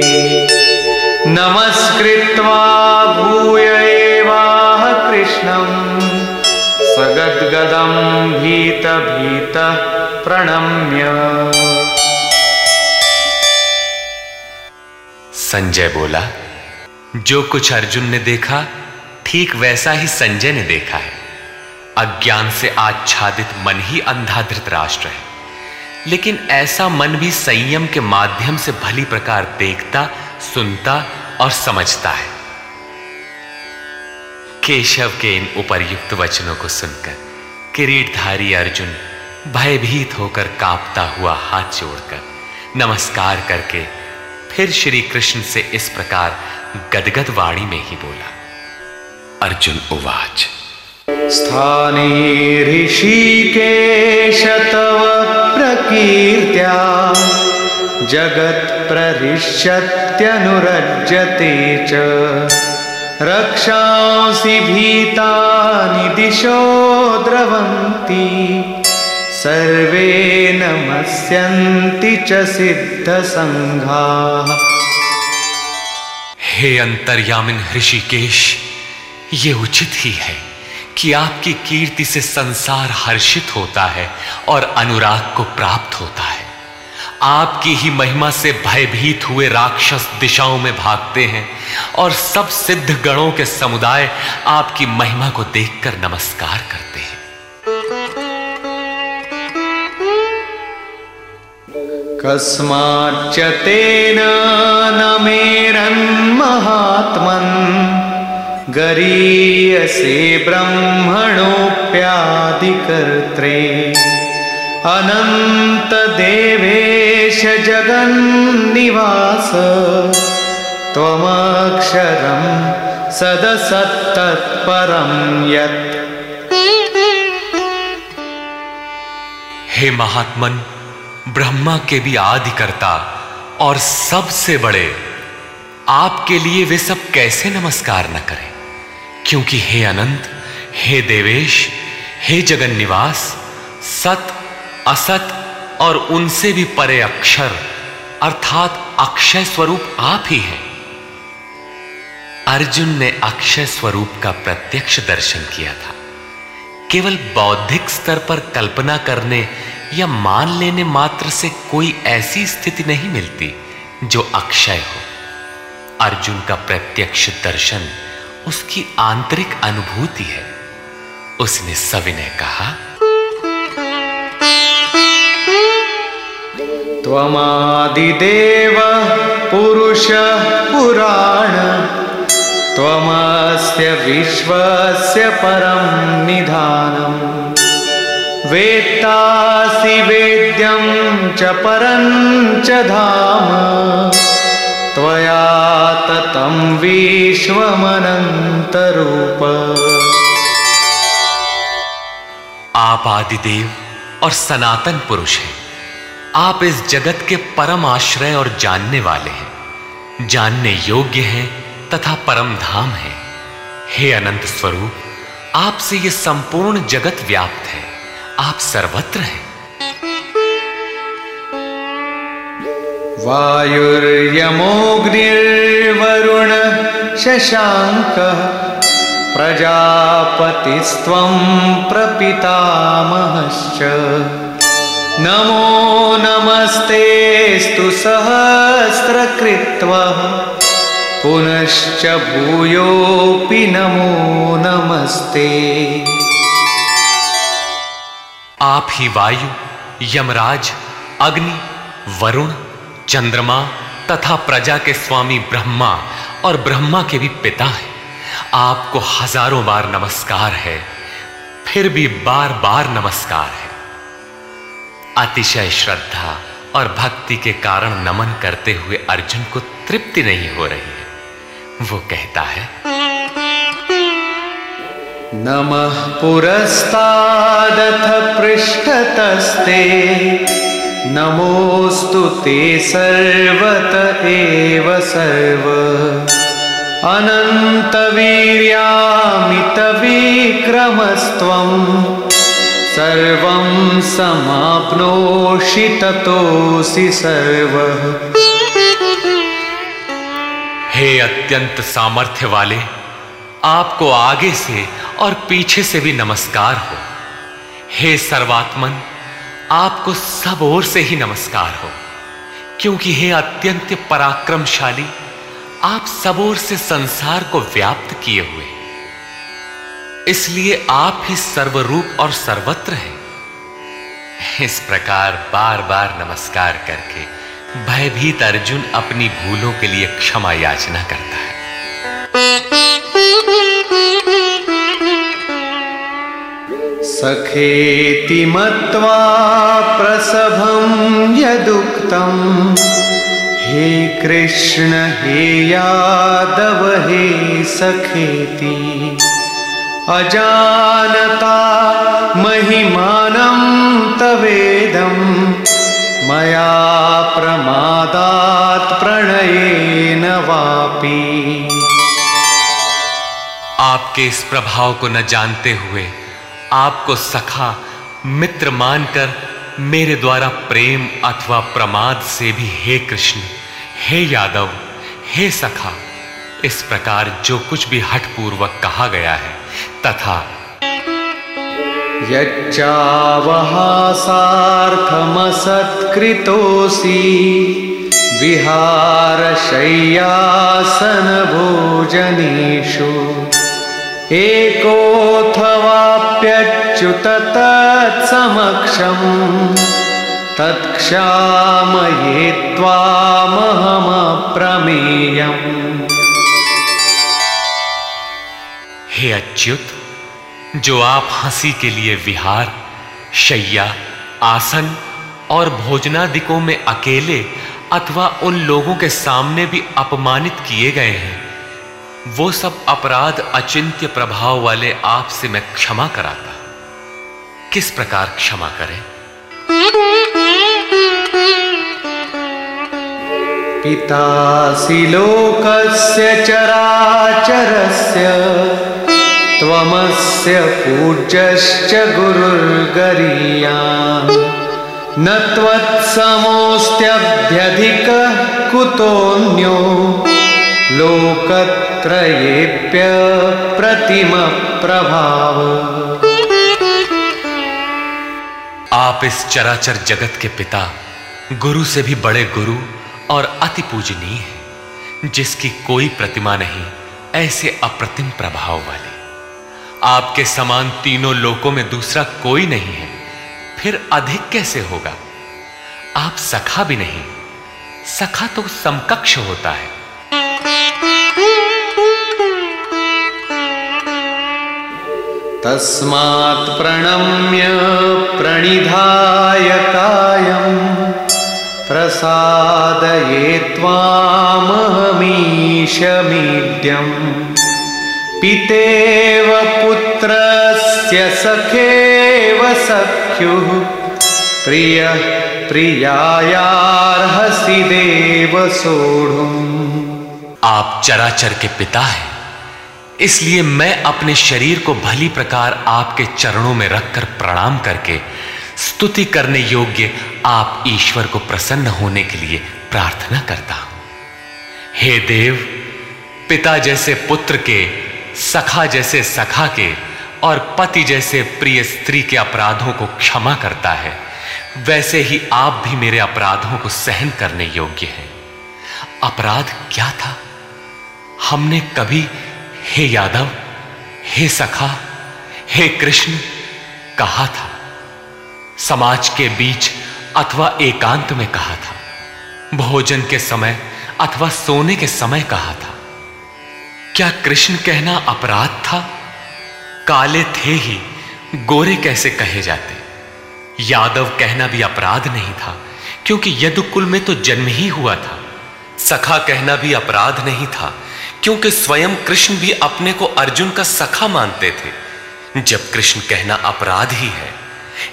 नमस्कृत्वा भूय एवाह कृष्णं। सगद्गदं भीतभीतः प्रणम्य। संजय बोला, जो कुछ अर्जुन ने देखा ठीक वैसा ही संजय ने देखा है। अज्ञान से आच्छादित मन ही अंधा धृतराष्ट्र है। लेकिन ऐसा मन भी संयम के माध्यम से भली प्रकार देखता, सुनता और समझता है। केशव के इन उपरयुक्त वचनों को सुनकर किरीटधारी अर्जुन भयभीत होकर कांपता हुआ हाथ जोड़कर नमस्कार करके फिर श्री कृष्ण से इस प्रकार गदगद वाणी में ही बोला। अर्जुन उवाच। स्थाने ऋषिकेश तव प्रकीर्त्या जगत्प्ररिष्यत्यनुरज्यते च। रक्षांसि भीतानि दिशो द्रवन्ति सर्वे नमस्यन्ति च सिद्धसङ्घाः। हे अंतर्यामिन ऋषिकेश ये उचित ही है कि आपकी कीर्ति से संसार हर्षित होता है और अनुराग को प्राप्त होता है। आपकी ही महिमा से भयभीत हुए राक्षस दिशाओं में भागते हैं और सब सिद्ध गणों के समुदाय आपकी महिमा को देखकर नमस्कार करते हैं। कस्माच्च तेन न गरीयसे ब्रह्मणोऽप्यादिकर्त्रे। अनन्तदेवेश जगन्निवास। त्वमक्षरं सदसत्तत्परं यत्। हे महात्मन, ब्रह्मा के भी आदिकर्ता और सबसे बड़े, आपके लिए वे सब कैसे नमस्कार न करें? क्योंकि हे अनंत, हे देवेश, हे जगन निवास सत, असत और उनसे भी परे अक्षर, अर्थात अक्षय स्वरूप आप ही हैं। अर्जुन ने अक्षय स्वरूप का प्रत्यक्ष दर्शन किया था। केवल बौद्धिक स्तर पर कल्पना करने या मान लेने मात्र से कोई ऐसी स्थिति नहीं मिलती जो अक्षय हो। अर्जुन का प्रत्यक्ष दर्शन उसकी आंतरिक अनुभूति है। उसने सविनय कहा, त्वमादिदेव पुरुष पुराण, त्वमस्य विश्वस्य परं निधानम् वेत्तासि वेद्यं च परं च धाम। त्वया ततं विश्वमनन्तरूप। आप आदिदेव और सनातन पुरुष हैं। आप इस जगत के परम आश्रय और जानने वाले हैं। जानने योग्य हैं तथा परम धाम है। हे अनंत स्वरूप, आपसे ये संपूर्ण जगत व्याप्त है। आप सर्वत्र हैं। वायुर्यमोऽग्निर्वरुण शशाङ्कः प्रजापतिस्त्वं प्रपितामहश्च। नमो नमस्तेऽस्तु सहस्रकृत्वः। पुनश्च भूयोऽपि नमो नमस्ते। आप ही वायु, यमराज, अग्नि, वरुण चंद्रमा तथा प्रजा के स्वामी ब्रह्मा और ब्रह्मा के भी पिता हैं। आपको हज़ारों बार नमस्कार है, फिर भी बार बार नमस्कार है। अतिशय श्रद्धा और भक्ति के कारण नमन करते हुए अर्जुन को तृप्ति नहीं हो रही है। वो कहता है, नमः पुरस्तादथ पृष्ठतस्ते। नमोऽस्तु ते सर्वत एव सर्व। अनन्तवीर्यामितविक्रमस्त्वं सर्वं समाप्नोषि ततोऽसि सर्वः। हे अत्यंत सामर्थ्य वाले आपको आगे से और पीछे से भी नमस्कार हो। हे सर्वात्मन आपको सब ओर से ही नमस्कार हो। क्योंकि हे अत्यंत पराक्रमशाली, आप सब ओर से संसार को व्याप्त किए हुए इसलिए आप ही सर्वरूप और सर्वत्र हैं। इस प्रकार बार बार नमस्कार करके भयभीत अर्जुन अपनी भूलों के लिए क्षमा याचना करता है। सखेति मत्वा प्रसभं यदुक्तं हे कृष्ण, हे यादव, हे सखेति, अजानता महिमानं तवेदं। मया प्रमादात् प्रणयेन वापि। आपके इस प्रभाव को न जानते हुए आपको सखा, मित्र मानकर मेरे द्वारा प्रेम अथवा प्रमाद से भी हे कृष्ण, हे यादव, हे सखा, इस प्रकार जो कुछ भी हठ पूर्वक कहा गया है, तथा यच्चावहासार्थमसत्कृतोऽसि विहारशय्यासनभोजनेषु एकोऽथवाप्यच्युत तत्समक्षम् तत्क्षामये त्वामहमप्रमेयम्। हे अच्युत, जो आप हँसी के लिए विहार, शैया, आसन और भोजनादिकों में अकेले अथवा उन लोगों के सामने भी अपमानित किए गए हैं वो सब अपराध, अचिंत्य प्रभाव वाले आपसे मैं क्षमा कराता। किस प्रकार क्षमा करें? पितासि लोकस्य चराचरस्य, त्वमस्य पूज्यश्च गुरुर्गरीया। न त्वत्समोऽस्त्यभ्यधिकः कुतोऽन्यो लोकत्रयेप्य प्रतिमप्रभाव। आप इस चराचर जगत के पिता, गुरु से भी बड़े गुरु और अति पूजनीय है, जिसकी कोई प्रतिमा नहीं, ऐसे अप्रतिम प्रभाव वाले। आपके समान तीनों लोकों में दूसरा कोई नहीं है, फिर अधिक कैसे होगा? आप सखा भी नहीं, सखा तो समकक्ष होता है। तस्मात् प्रणम्य प्रणिधाय कायं प्रसादये त्वामहमीशमीड्यम्। पितेव पुत्रस्य सखेव सख्युः। प्रिय, प्रियायार्हसि देव सोढ़ुम्। आप चराचर के पिता हैं। इसलिए मैं अपने शरीर को भली प्रकार आपके चरणों में रखकर प्रणाम करके स्तुति करने योग्य आप ईश्वर को प्रसन्न होने के लिए प्रार्थना करता हूँ। हे देव, पिता जैसे पुत्र के, सखा जैसे सखा के और पति जैसे प्रिय स्त्री के अपराधों को क्षमा करता है, वैसे ही आप भी मेरे अपराधों को सहन करने योग्य हैं। अपराध क्या था? हमने कभी हे यादव, हे सखा, हे कृष्ण, कहा था? समाज के बीच अथवा एकांत में कहा था? भोजन के समय अथवा सोने के समय कहा था? क्या कृष्ण कहना अपराध था? काले थे ही, गोरे कैसे कहे जाते? यादव कहना भी अपराध नहीं था, क्योंकि यदुकुल में तो जन्म ही हुआ था। सखा कहना भी अपराध नहीं था क्योंकि स्वयं कृष्ण भी अपने को अर्जुन का सखा मानते थे। जब कृष्ण कहना अपराध ही है,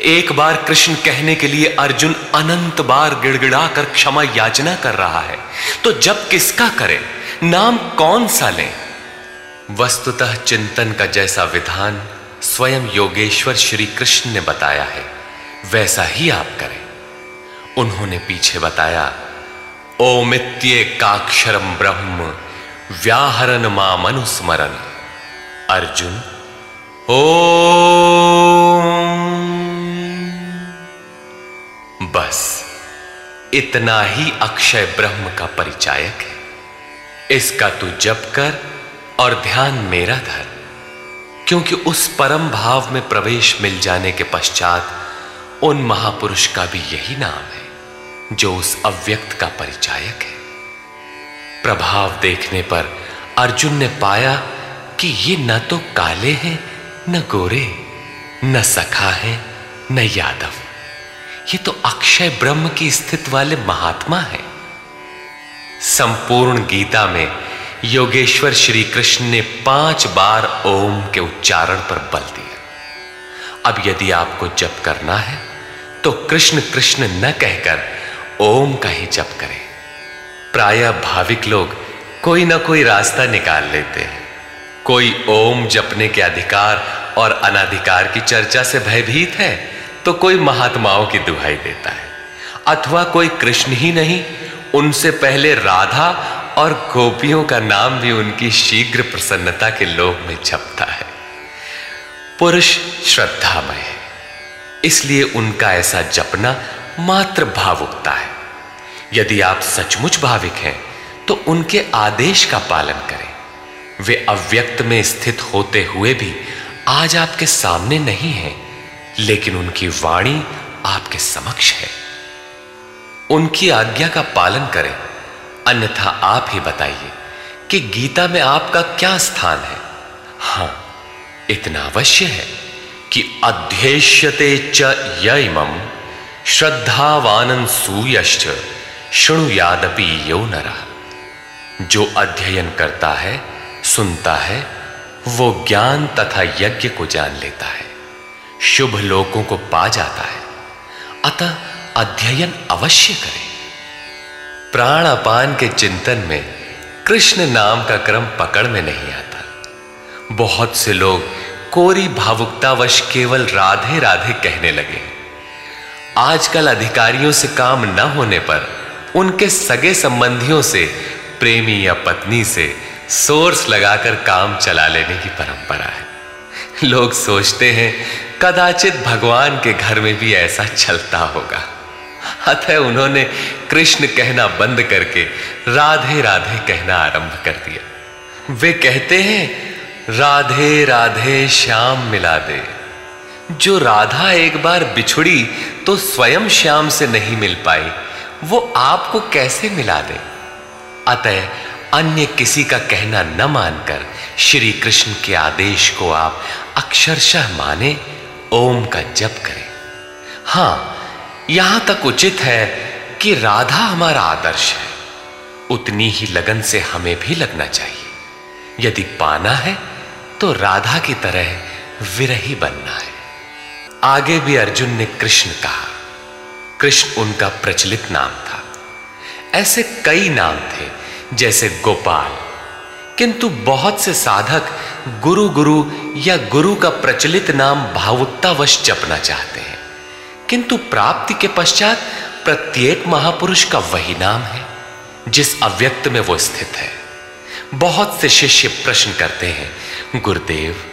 एक बार कृष्ण कहने के लिए अर्जुन अनंत बार गिड़गिड़ा कर क्षमा याचना कर रहा है तो जब किसका करे, नाम कौन सा लें? वस्तुतः चिंतन का जैसा विधान स्वयं योगेश्वर श्री कृष्ण ने बताया है, वैसा ही आप करें। उन्होंने पीछे बताया ओमित्ये काक्षरम ब्रह्म व्याहरण मा मनुस्मरण अर्जुन ओ बस, इतना ही अक्षय ब्रह्म का परिचायक है। इसका तू जप कर और ध्यान मेरा धर, क्योंकि उस परम भाव में प्रवेश मिल जाने के पश्चात उन महापुरुष का भी यही नाम है, जो उस अव्यक्त का परिचायक है। प्रभाव देखने पर अर्जुन ने पाया कि ये न तो काले हैं, न गोरे, न सखा है, न यादव। ये तो अक्षय ब्रह्म की स्थित वाले महात्मा है। संपूर्ण गीता में योगेश्वर श्री कृष्ण ने पाँच बार ओम के उच्चारण पर बल दिया। अब यदि आपको जप करना है तो कृष्ण कृष्ण न कहकर ओम का ही जप करें। प्राय भाविक लोग कोई ना कोई रास्ता निकाल लेते हैं। कोई ओम जपने के अधिकार और अनाधिकार की चर्चा से भयभीत है तो कोई महात्माओं की दुहाई देता है। अथवा कोई कृष्ण ही नहीं, उनसे पहले राधा और गोपियों का नाम भी उनकी शीघ्र प्रसन्नता के लोभ में छपता है। पुरुष श्रद्धामय है, इसलिए उनका ऐसा जपना मात्र भावुकता है। यदि आप सचमुच भाविक हैं तो उनके आदेश का पालन करें। वे अव्यक्त में स्थित होते हुए भी आज आपके सामने नहीं है, लेकिन उनकी वाणी आपके समक्ष है। उनकी आज्ञा का पालन करें। अन्यथा आप ही बताइए कि गीता में आपका क्या स्थान है। हाँ, इतना अवश्य है कि अध्येष्यते च यमम श्रद्धावानन सूयश्च यादपि यो नरा। जो अध्ययन करता है, सुनता है, वो ज्ञान तथा यज्ञ को जान लेता है। शुभ लोकों को पा जाता है। अतः अध्ययन अवश्य करें। प्राण अपान के चिंतन में कृष्ण नाम का क्रम पकड़ में नहीं आता। बहुत से लोग कोरी भावुकतावश केवल राधे राधे कहने लगे। आजकल अधिकारियों से काम न होने पर उनके सगे संबंधियों से, प्रेमी या पत्नी से सोर्स लगाकर काम चला लेने की परंपरा है। लोग सोचते हैं, कदाचित भगवान के घर में भी ऐसा चलता होगा। अतः उन्होंने कृष्ण कहना बंद करके राधे राधे कहना आरंभ कर दिया। वे कहते हैं, राधे राधे श्याम मिला दे। जो राधा एक बार बिछुड़ी तो स्वयं श्याम से नहीं मिल पाई। वो आपको कैसे मिला दे? अतः अन्य किसी का कहना न मानकर श्री कृष्ण के आदेश को आप अक्षरशः माने, ओम का जप करें। हाँ, यहाँ तक उचित है कि राधा हमारा आदर्श है। उतनी ही लगन से हमें भी लगना चाहिए। यदि पाना है तो राधा की तरह विरही बनना है। आगे भी अर्जुन ने कृष्ण कहा कृष्ण उनका प्रचलित नाम था। ऐसे कई नाम थे, जैसे गोपाल। किंतु बहुत से साधक गुरु गुरु या गुरु का प्रचलित नाम भावुकतावश जपना चाहते हैं। किंतु प्राप्ति के पश्चात प्रत्येक महापुरुष का वही नाम है, जिस अव्यक्त में वो स्थित है। बहुत से शिष्य प्रश्न करते हैं, गुरुदेव,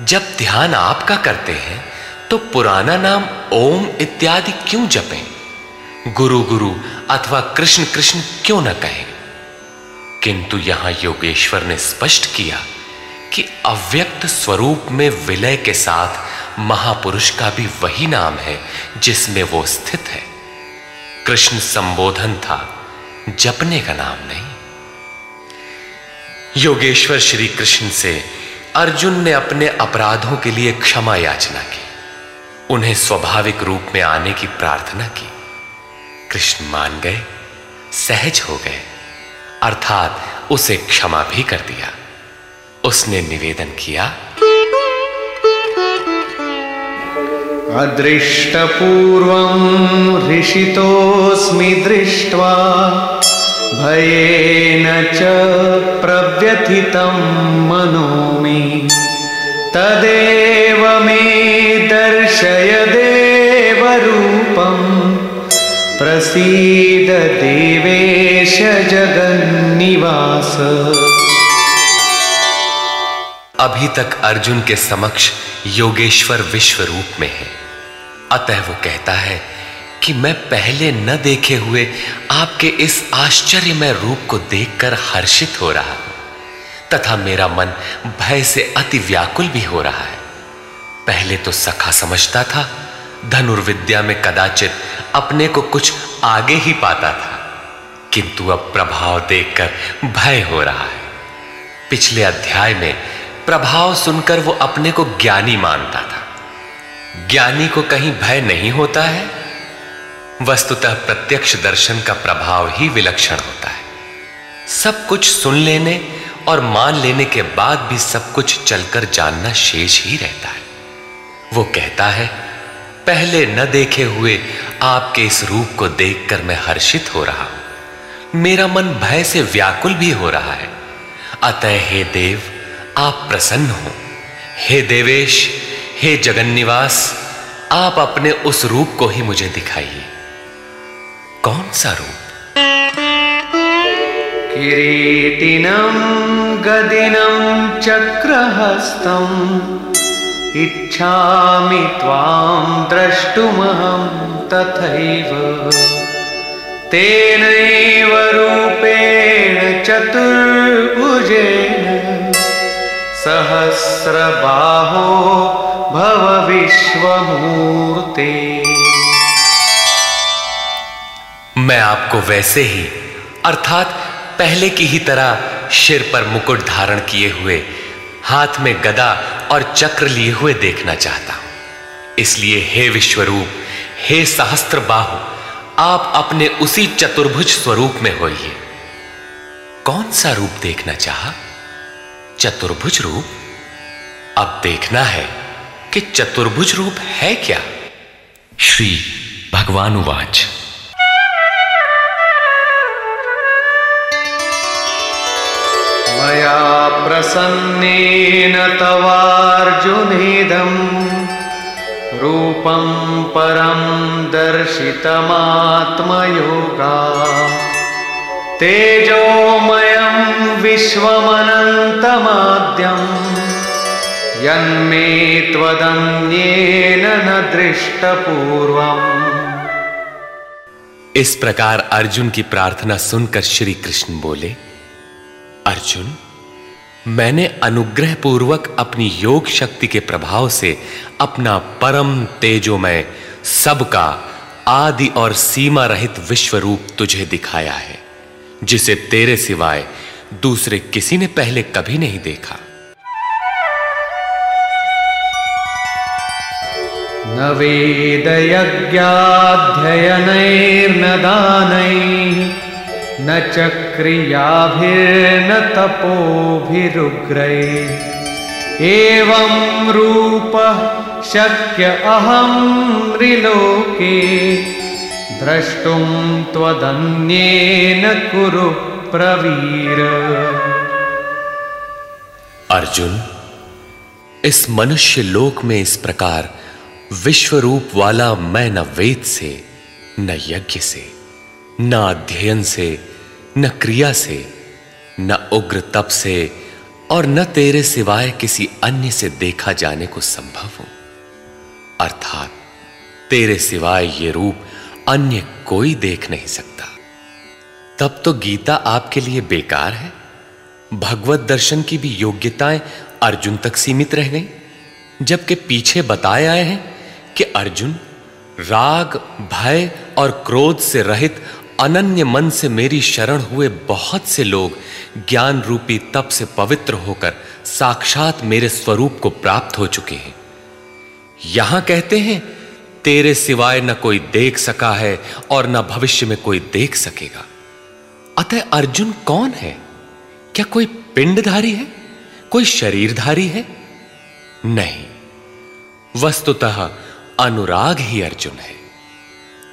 जब ध्यान आपका करते हैं तो पुराना नाम ओम इत्यादि क्यों जपें? गुरु गुरु अथवा कृष्ण कृष्ण क्यों न कहें? किंतु यहाँ योगेश्वर ने स्पष्ट किया कि अव्यक्त स्वरूप में विलय के साथ महापुरुष का भी वही नाम है जिसमें वो स्थित है। कृष्ण संबोधन था, जपने का नाम नहीं। योगेश्वर श्री कृष्ण से अर्जुन ने अपने अपराधों के लिए क्षमा याचना की। उन्हें स्वाभाविक रूप में आने की प्रार्थना की। कृष्ण मान गए, सहज हो गए, अर्थात उसे क्षमा भी कर दिया। उसने निवेदन किया, अदृष्टपूर्वं ऋषितोऽस्मि दृष्ट्वा, भयेन च प्रव्यथितं मनो मे। तदेव मे दर्शय देवरूपम्। प्रसीद देवेश जगन्निवास। अभी तक अर्जुन के समक्ष योगेश्वर विश्व रूप में है। अतः वो कहता है कि मैं पहले न देखे हुए आपके इस आश्चर्यमय रूप को देखकर हर्षित हो रहा हूँ। तथा मेरा मन भय से अति व्याकुल भी हो रहा है। पहले तो सखा समझता था, धनुर्विद्या में कदाचित अपने को कुछ आगे ही पाता था, किंतु अब प्रभाव देखकर भय हो रहा है। पिछले अध्याय में प्रभाव सुनकर वो अपने को ज्ञानी मानता था। ज्ञानी को कहीं भय नहीं होता है, वस्तुतः प्रत्यक्ष दर्शन का प्रभाव ही विलक्षण होता है। सब कुछ सुन लेने और मान लेने के बाद भी सब कुछ चलकर जानना शेष ही रहता है। वो कहता है, पहले न देखे हुए आपके इस रूप को देखकर मैं हर्षित हो रहा हूँ। मेरा मन भय से व्याकुल भी हो रहा है। अतः हे देव, आप प्रसन्न हो। हे देवेश, हे जगन्निवास, आप अपने उस रूप को ही मुझे दिखाइए। कौन सा रूप? किरीटिनं गदिनं चक्रहस्तम् इच्छामि त्वां द्रष्टुमहं तथैव। तेनैव रूपेण चतुर्भुजेन सहस्रबाहो भव विश्वमूर्ते। मैं आपको वैसे ही, अर्थात पहले की ही तरह सिर पर मुकुट धारण किए हुए, हाथ में गदा और चक्र लिए हुए देखना चाहता हूँ। इसलिए हे विश्वरूप, हे सहस्त्र बाहु आप अपने उसी चतुर्भुज स्वरूप में होइए। कौन सा रूप देखना चाहा? चतुर्भुज रूप? अब देखना है कि चतुर्भुज रूप है क्या। श्री भगवान उवाच मया प्रसन्नेन तवार्जुनेदम्। रूपं परं दर्शितमात्मयोगा। तेजोमयं विश्वमनन्तमाद्यम्। यन्मे त्वदन्येन न दृष्टपूर्वम्। इस प्रकार अर्जुन की प्रार्थना सुनकर श्री कृष्ण बोले अर्जुन, मैंने अनुग्रह पूर्वक अपनी योग शक्ति के प्रभाव से अपना परम तेजोमय, सबका आदि और सीमा रहित विश्व रूप तुझे दिखाया है, जिसे तेरे सिवाय दूसरे किसी ने पहले कभी नहीं देखा। न वेदयज्ञाध्ययनैर्न दानैः न च क्रियाभिर्न तपोभिरुग्रै। एवं रूपः शक्य अहं त्रिलोके, द्रष्टुं त्वदन्येन कुरु प्रवीर। अर्जुन, इस मनुष्य लोक में इस प्रकार विश्व रूप वाला मैं न वेद से, न यज्ञ से, न अध्ययन से न क्रिया से, न उग्र तप से और न तेरे सिवाय किसी अन्य से देखा जाने को संभव हो। अर्थात, तेरे सिवाय ये रूप अन्य कोई देख नहीं सकता। तब तो गीता आपके लिए बेकार है। भगवत दर्शन की भी योग्यताएँ अर्जुन तक सीमित रह गई, जबकि पीछे बताए आए हैं कि अर्जुन राग, भय और क्रोध से रहित अनन्य मन से मेरी शरण हुए बहुत से लोग ज्ञान रूपी तप से पवित्र होकर साक्षात मेरे स्वरूप को प्राप्त हो चुके हैं। यहाँ कहते हैं, तेरे सिवाय न कोई देख सका है और न भविष्य में कोई देख सकेगा। अतः अर्जुन कौन है? क्या कोई पिंडधारी है? कोई शरीरधारी है? नहीं। वस्तुतः अनुराग ही अर्जुन है।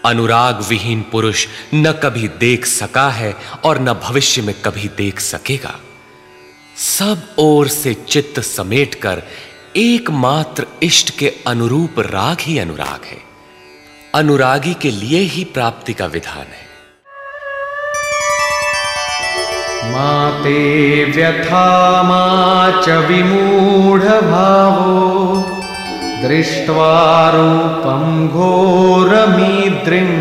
अनुराग विहीन पुरुष न कभी देख सका है और न भविष्य में कभी देख सकेगा। सब ओर से चित्त समेटकर एकमात्र इष्ट के अनुरूप राग ही अनुराग है। अनुरागी के लिए ही प्राप्ति का विधान है। माते व्यथा मा च विमूढभावो। दृष्ट्वा रूपं घोरमीद्रिं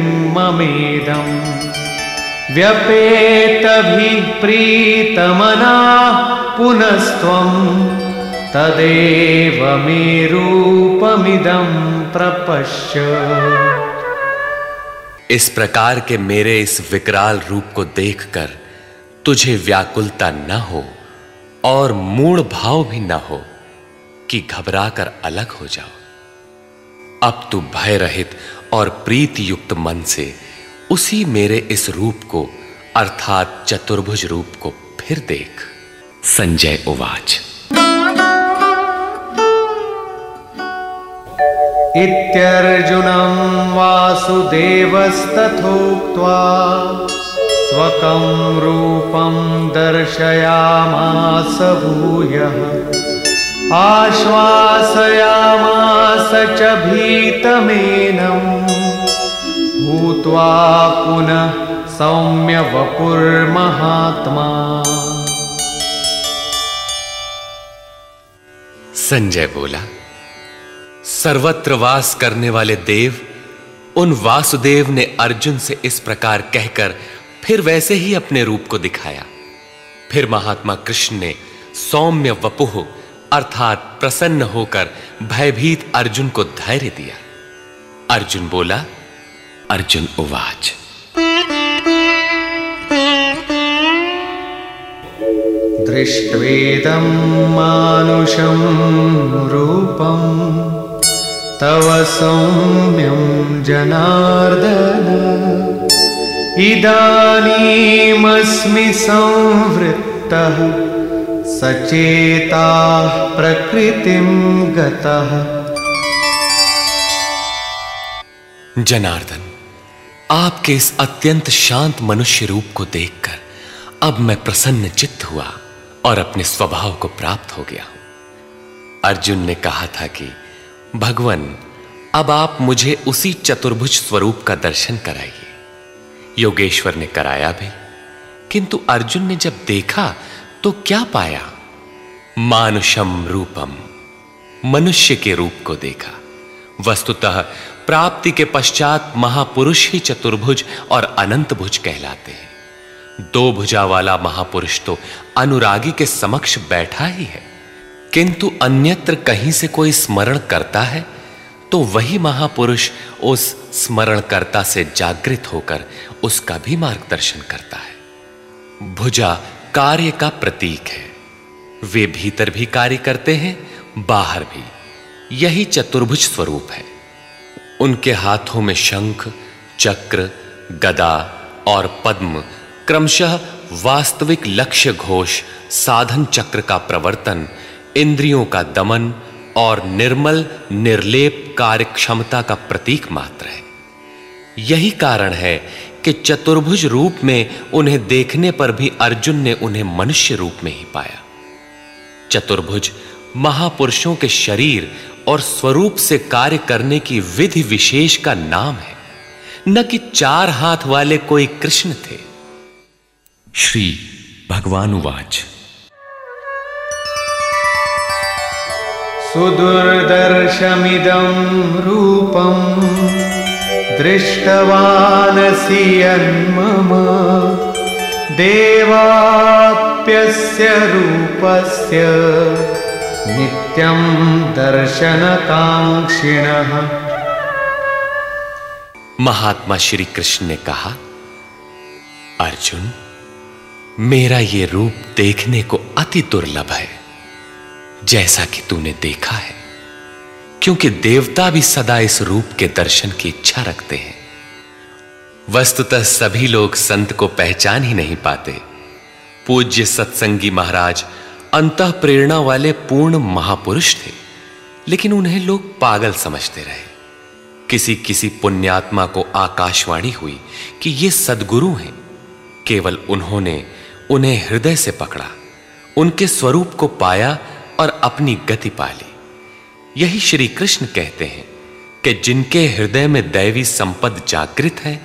व्यपेतभिः प्रीतमनाः पुनस्त्वं तदेव मे रूपमिदं प्रपश्य। इस प्रकार के मेरे इस विकराल रूप को देखकर तुझे व्याकुलता न हो और मूढ़ भाव भी न हो। कि घबरा कर अलग हो जाओ। अब तू भय रहित और प्रीति युक्त मन से उसी मेरे इस रूप को, अर्थात चतुर्भुज रूप को फिर देख। संजय उवाच। इत्यर्जुनं वासुदेवस्तथोक्त्वा स्वकं रूपं दर्शयामास भूयः। आश्वासयामास च भीतमेनं भूत्वा पुनः सौम्य वपुर्महात्मा। संजय बोला, सर्वत्र वास करने वाले देव, उन वासुदेव ने अर्जुन से इस प्रकार कहकर फिर वैसे ही अपने रूप को दिखाया। फिर महात्मा कृष्ण ने सौम्य वपुह अर्थात प्रसन्न होकर भयभीत अर्जुन को धैर्य दिया। अर्जुन बोला, अर्जुन, उवाच। दृष्ट्वेदं मानुषं रूपं, तव सौम्यं जनार्दन। इदानीमस्मि संवृत्तः सचेताः प्रकृतिं गतः। जनार्दन, आपके इस अत्यंत शांत मनुष्य रूप को देखकर अब मैं प्रसन्न चित्त हुआ और अपने स्वभाव को प्राप्त हो गया हूँ। अर्जुन ने कहा था कि, भगवान, अब आप मुझे उसी चतुर्भुज स्वरूप का दर्शन कराइए। योगेश्वर ने कराया भी, किंतु अर्जुन ने जब देखा तो क्या पाया? मानुषम रूपम, मनुष्य के रूप को देखा। वस्तुतः प्राप्ति के पश्चात महापुरुष ही चतुर्भुज और अनंत भुज कहलाते हैं। दो भुजा वाला महापुरुष तो अनुरागी के समक्ष बैठा ही है। किंतु अन्यत्र कहीं से कोई स्मरण करता है तो वही महापुरुष उस स्मरणकर्ता से जागृत होकर उसका भी मार्गदर्शन करता है। भुजा कार्य का प्रतीक है। वे भीतर भी कार्य करते हैं, बाहर भी। यही चतुर्भुज स्वरूप है। उनके हाथों में शंख, चक्र, गदा और पद्म क्रमशः वास्तविक लक्ष्य घोष, साधन चक्र का प्रवर्तन, इंद्रियों का दमन और निर्मल, निर्लेप कार्य क्षमता का प्रतीक मात्र है। यही कारण है कि चतुर्भुज रूप में उन्हें देखने पर भी अर्जुन ने उन्हें मनुष्य रूप में ही पाया। चतुर्भुज महापुरुषों के शरीर और स्वरूप से कार्य करने की विधि विशेष का नाम है। न कि चार हाथ वाले कोई कृष्ण थे। श्री भगवानुवाच। सुदुर्दर्शमिदं रूपं दृष्टवानसि यन्मम देवाप्यस्य रूपस्य नित्यं दर्शनकाङ्क्षिणः। महात्मा श्री कृष्ण ने कहा, अर्जुन, मेरा ये रूप देखने को अति दुर्लभ है, जैसा कि तूने देखा है। क्योंकि देवता भी सदा इस रूप के दर्शन की इच्छा रखते हैं। वस्तुतः सभी लोग संत को पहचान ही नहीं पाते। पूज्य सत्संगी महाराज अंत प्रेरणा वाले पूर्ण महापुरुष थे, लेकिन उन्हें लोग पागल समझते रहे। किसी किसी पुण्यात्मा को आकाशवाणी हुई कि ये सदगुरु हैं। केवल उन्होंने उन्हें हृदय से पकड़ा, उनके स्वरूप को पाया और अपनी गति पाली यही श्री कृष्ण कहते हैं कि जिनके हृदय में दैवी संपद जागृत है,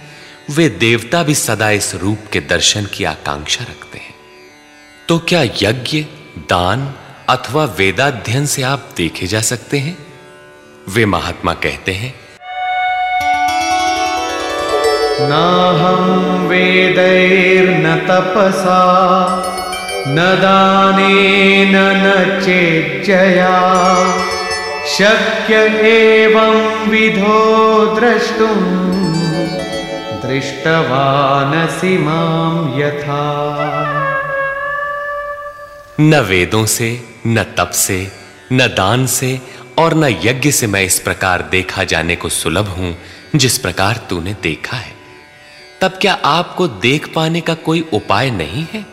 वे देवता भी सदा इस रूप के दर्शन की आकांक्षा रखते हैं। तो क्या यज्ञ, दान अथवा वेदाध्ययन से आप देखे जा सकते हैं? वे महात्मा कहते हैं, नाहं वेदैर्न तपसा, न दानेन न चेज्जया। शक्य एवं विधो द्रष्टुं दृष्टवानसि माँ यथा। न वेदों से, न तप से, न दान से और न यज्ञ से मैं इस प्रकार देखा जाने को सुलभ हूँ, जिस प्रकार तूने देखा है। तब क्या आपको देख पाने का कोई उपाय नहीं है?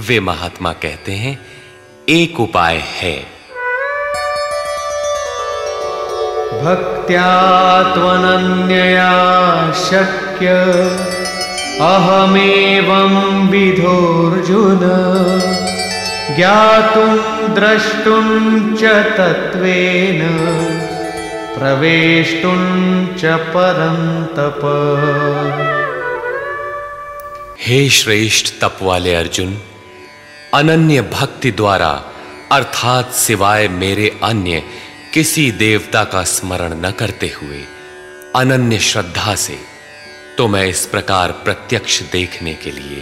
वे महात्मा कहते हैं, एक उपाय है। भक्त्या शक्य अहमेवं विधोऽर्जुन। ज्ञातुं द्रष्टुं च तत्त्वेन। प्रवेष्टुं च परन्तप हे श्रेष्ठ तप वाले अर्जुन, अनन्य भक्ति द्वारा अर्थात सिवाय मेरे अन्य किसी देवता का स्मरण न करते हुए अनन्य श्रद्धा से तो मैं इस प्रकार प्रत्यक्ष देखने के लिए,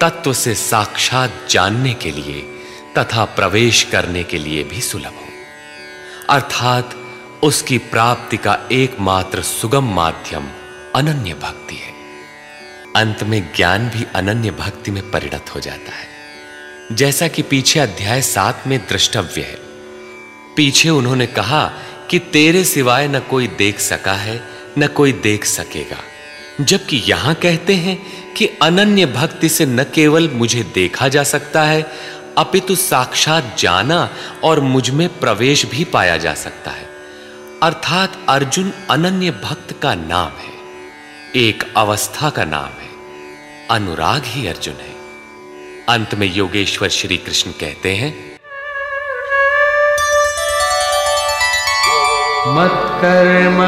तत्व से साक्षात जानने के लिए तथा प्रवेश करने के लिए भी सुलभ हूँ। अर्थात उसकी प्राप्ति का एकमात्र सुगम माध्यम अनन्य भक्ति है। अंत में ज्ञान भी अनन्य भक्ति में परिणत हो जाता है। जैसा कि पीछे अध्याय सात में दृष्टव्य है पीछे उन्होंने कहा कि तेरे सिवाय न कोई देख सका है, न कोई देख सकेगा। जबकि यहाँ कहते हैं कि अनन्य भक्ति से न केवल मुझे देखा जा सकता है, अपितु साक्षात जाना और मुझमें प्रवेश भी पाया जा सकता है। अर्थात अर्जुन अनन्य भक्त का नाम है, एक अवस्था का नाम है, अनुराग ही अर्जुन है। अंत में योगेश्वर श्री कृष्ण कहते हैं मत्कर्म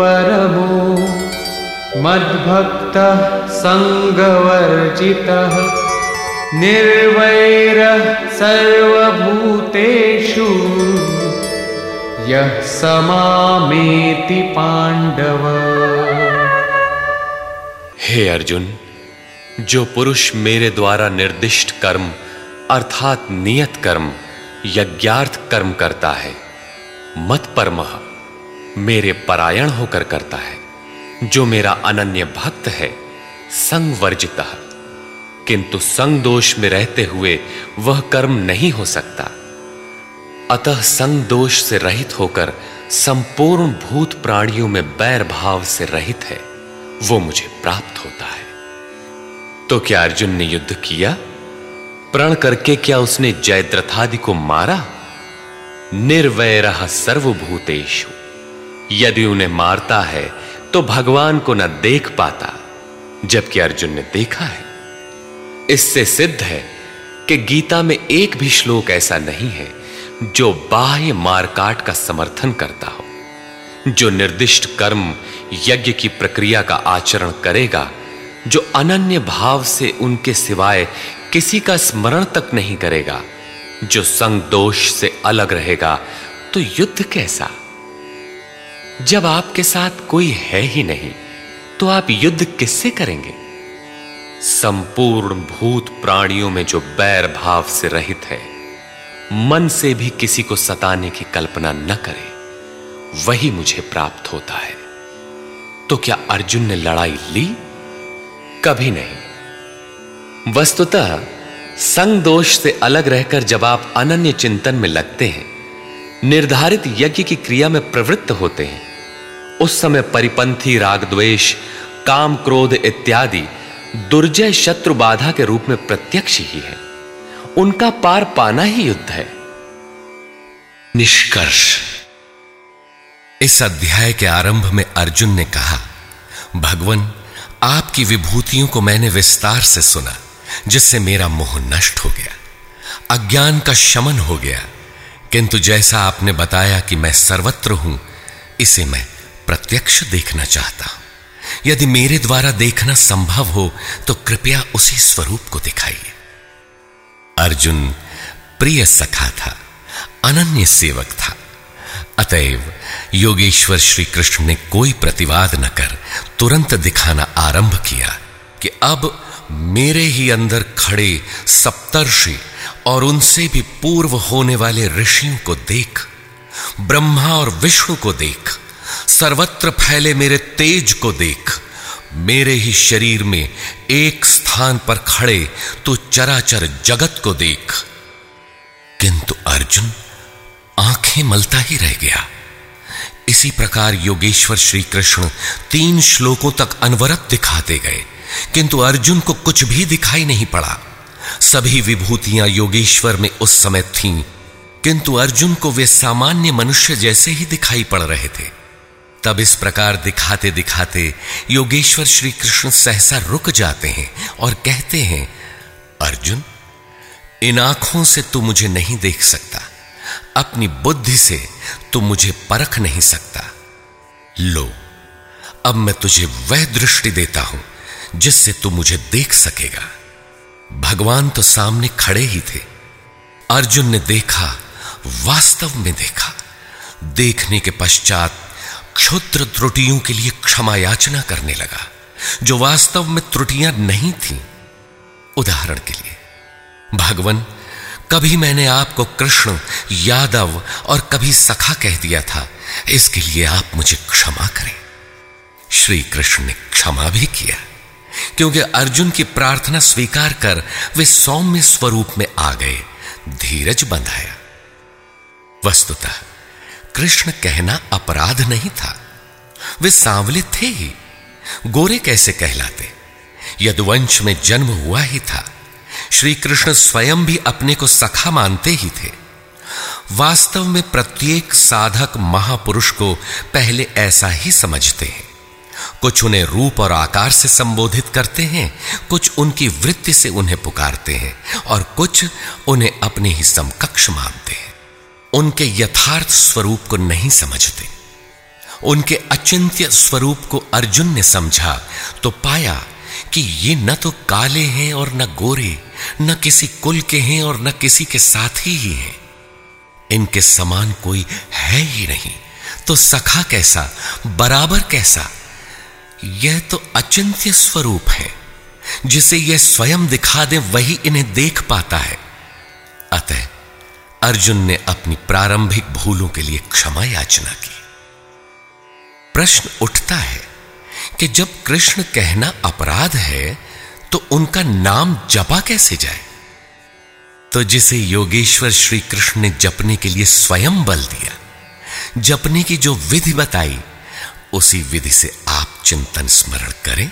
परमो। मद्भक्तः सङ्गवर्जितः निर्वैरः सर्वभूतेषु। यः समामेति पांडव हे अर्जुन, जो पुरुष मेरे द्वारा निर्दिष्ट कर्म, अर्थात नियत कर्म, यज्ञार्थ कर्म करता है मत परम मेरे परायण होकर करता है। जो मेरा अनन्य भक्त है संग संगवर्जित। किंतु संग दोष में रहते हुए वह कर्म नहीं हो सकता। अतः संग दोष से रहित होकर संपूर्ण भूत प्राणियों में बैर भाव से रहित है। वो मुझे प्राप्त होता है। तो क्या अर्जुन ने युद्ध किया? प्रण करके क्या उसने जयद्रथादि को मारा? निर्वैर सर्वभूतेषु। यदि उन्हें मारता है तो भगवान को न देख पाता, जबकि अर्जुन ने देखा है। इससे सिद्ध है कि गीता में एक भी श्लोक ऐसा नहीं है, जो बाह्य मारकाट का समर्थन करता हो, जो निर्दिष्ट कर्म यज्ञ की प्रक्रिया का आचरण करेगा, जो अनन्य भाव से उनके सिवाय किसी का स्मरण तक नहीं करेगा। जो संग दोष से अलग रहेगा तो युद्ध कैसा? जब आपके साथ कोई है ही नहीं तो आप युद्ध किससे करेंगे? संपूर्ण भूत प्राणियों में जो बैर भाव से रहित है, मन से भी किसी को सताने की कल्पना न करे, वही मुझे प्राप्त होता है। तो क्या अर्जुन ने लड़ाई ली? कभी नहीं। वस्तुतः संग दोष से अलग रहकर जब आप अनन्य चिंतन में लगते हैं, निर्धारित यज्ञ की क्रिया में प्रवृत्त होते हैं, उस समय परिपंथी, राग द्वेष, काम क्रोध इत्यादि दुर्जय शत्रु बाधा के रूप में प्रत्यक्ष ही है। उनका पार पाना ही युद्ध है। निष्कर्ष। इस अध्याय के आरंभ में अर्जुन ने कहा, भगवान, आपकी विभूतियों को मैंने विस्तार से सुना। जिससे मेरा मोह नष्ट हो गया, अज्ञान का शमन हो गया। किंतु जैसा आपने बताया कि मैं सर्वत्र हूँ, इसे मैं प्रत्यक्ष देखना चाहता हूँ। यदि मेरे द्वारा देखना संभव हो तो कृपया उसी स्वरूप को दिखाइए। अर्जुन प्रिय सखा था, अनन्य सेवक था। अतएव योगेश्वर श्री कृष्ण ने कोई प्रतिवाद न कर तुरंत दिखाना आरंभ किया कि अब मेरे ही अंदर खड़े सप्तर्षि और उनसे भी पूर्व होने वाले ऋषियों को देख, ब्रह्मा और विष्णु को देख, सर्वत्र फैले मेरे तेज को देख, मेरे ही शरीर में एक स्थान पर खड़े तो चराचर जगत को देख। किंतु अर्जुन, आँखें मलता ही रह गया। इसी प्रकार योगेश्वर श्री कृष्ण तीन श्लोकों तक अनवरत दिखाते गए। किंतु अर्जुन को कुछ भी दिखाई नहीं पड़ा। सभी विभूतियाँ योगेश्वर में उस समय थीं, किंतु अर्जुन को वे सामान्य मनुष्य जैसे ही दिखाई पड़ रहे थे। तब इस प्रकार दिखाते दिखाते योगेश्वर श्री कृष्ण सहसा रुक जाते हैं और कहते हैं अर्जुन इन आँखों से तू मुझे नहीं देख सकता। अपनी बुद्धि से तू मुझे परख नहीं सकता। लो अब मैं तुझे वह दृष्टि देता हूँ। जिससे तू मुझे देख सकेगा। भगवान तो सामने खड़े ही थे। अर्जुन ने देखा, वास्तव में देखा। देखने के पश्चात क्षुद्र त्रुटियों के लिए क्षमा याचना करने लगा, जो वास्तव में त्रुटियाँ नहीं थीं। उदाहरण के लिए, भगवान, कभी मैंने आपको कृष्ण, यादव और कभी सखा कह दिया था, इसके लिए आप मुझे क्षमा करें। श्री कृष्ण ने क्षमा भी किया। क्योंकि अर्जुन की प्रार्थना स्वीकार कर वे सौम्य स्वरूप में आ गए। धीरज बंधाया। वस्तुतः कृष्ण कहना अपराध नहीं था। वे सांवले थे ही। गोरे कैसे कहलाते? यदुवंश में जन्म हुआ ही था। श्री कृष्ण स्वयं भी अपने को सखा मानते ही थे। वास्तव में प्रत्येक साधक महापुरुष को पहले ऐसा ही समझते हैं। कुछ उन्हें रूप और आकार से संबोधित करते हैं, कुछ उनकी वृत्ति से उन्हें पुकारते हैं और कुछ उन्हें अपने ही समकक्ष मानते हैं। उनके यथार्थ स्वरूप को नहीं समझते। उनके अचिंत्य स्वरूप को अर्जुन ने समझा तो पाया कि ये न तो काले हैं और न गोरे, न किसी कुल के हैं और न किसी के साथी ही हैं। इनके समान कोई है ही नहीं। तो सखा कैसा, बराबर कैसा यह तो अचिंत्य स्वरूप है, जिसे यह स्वयं दिखा दे, वही इन्हें देख पाता है। अतः अर्जुन ने अपनी प्रारंभिक भूलों के लिए क्षमा याचना की। प्रश्न उठता है कि जब कृष्ण कहना अपराध है तो उनका नाम जपा कैसे जाए? तो जिसे योगेश्वर श्री कृष्ण ने जपने के लिए स्वयं बल दिया, जपने की जो विधि बताई उसी विधि से आप चिंतन स्मरण करें।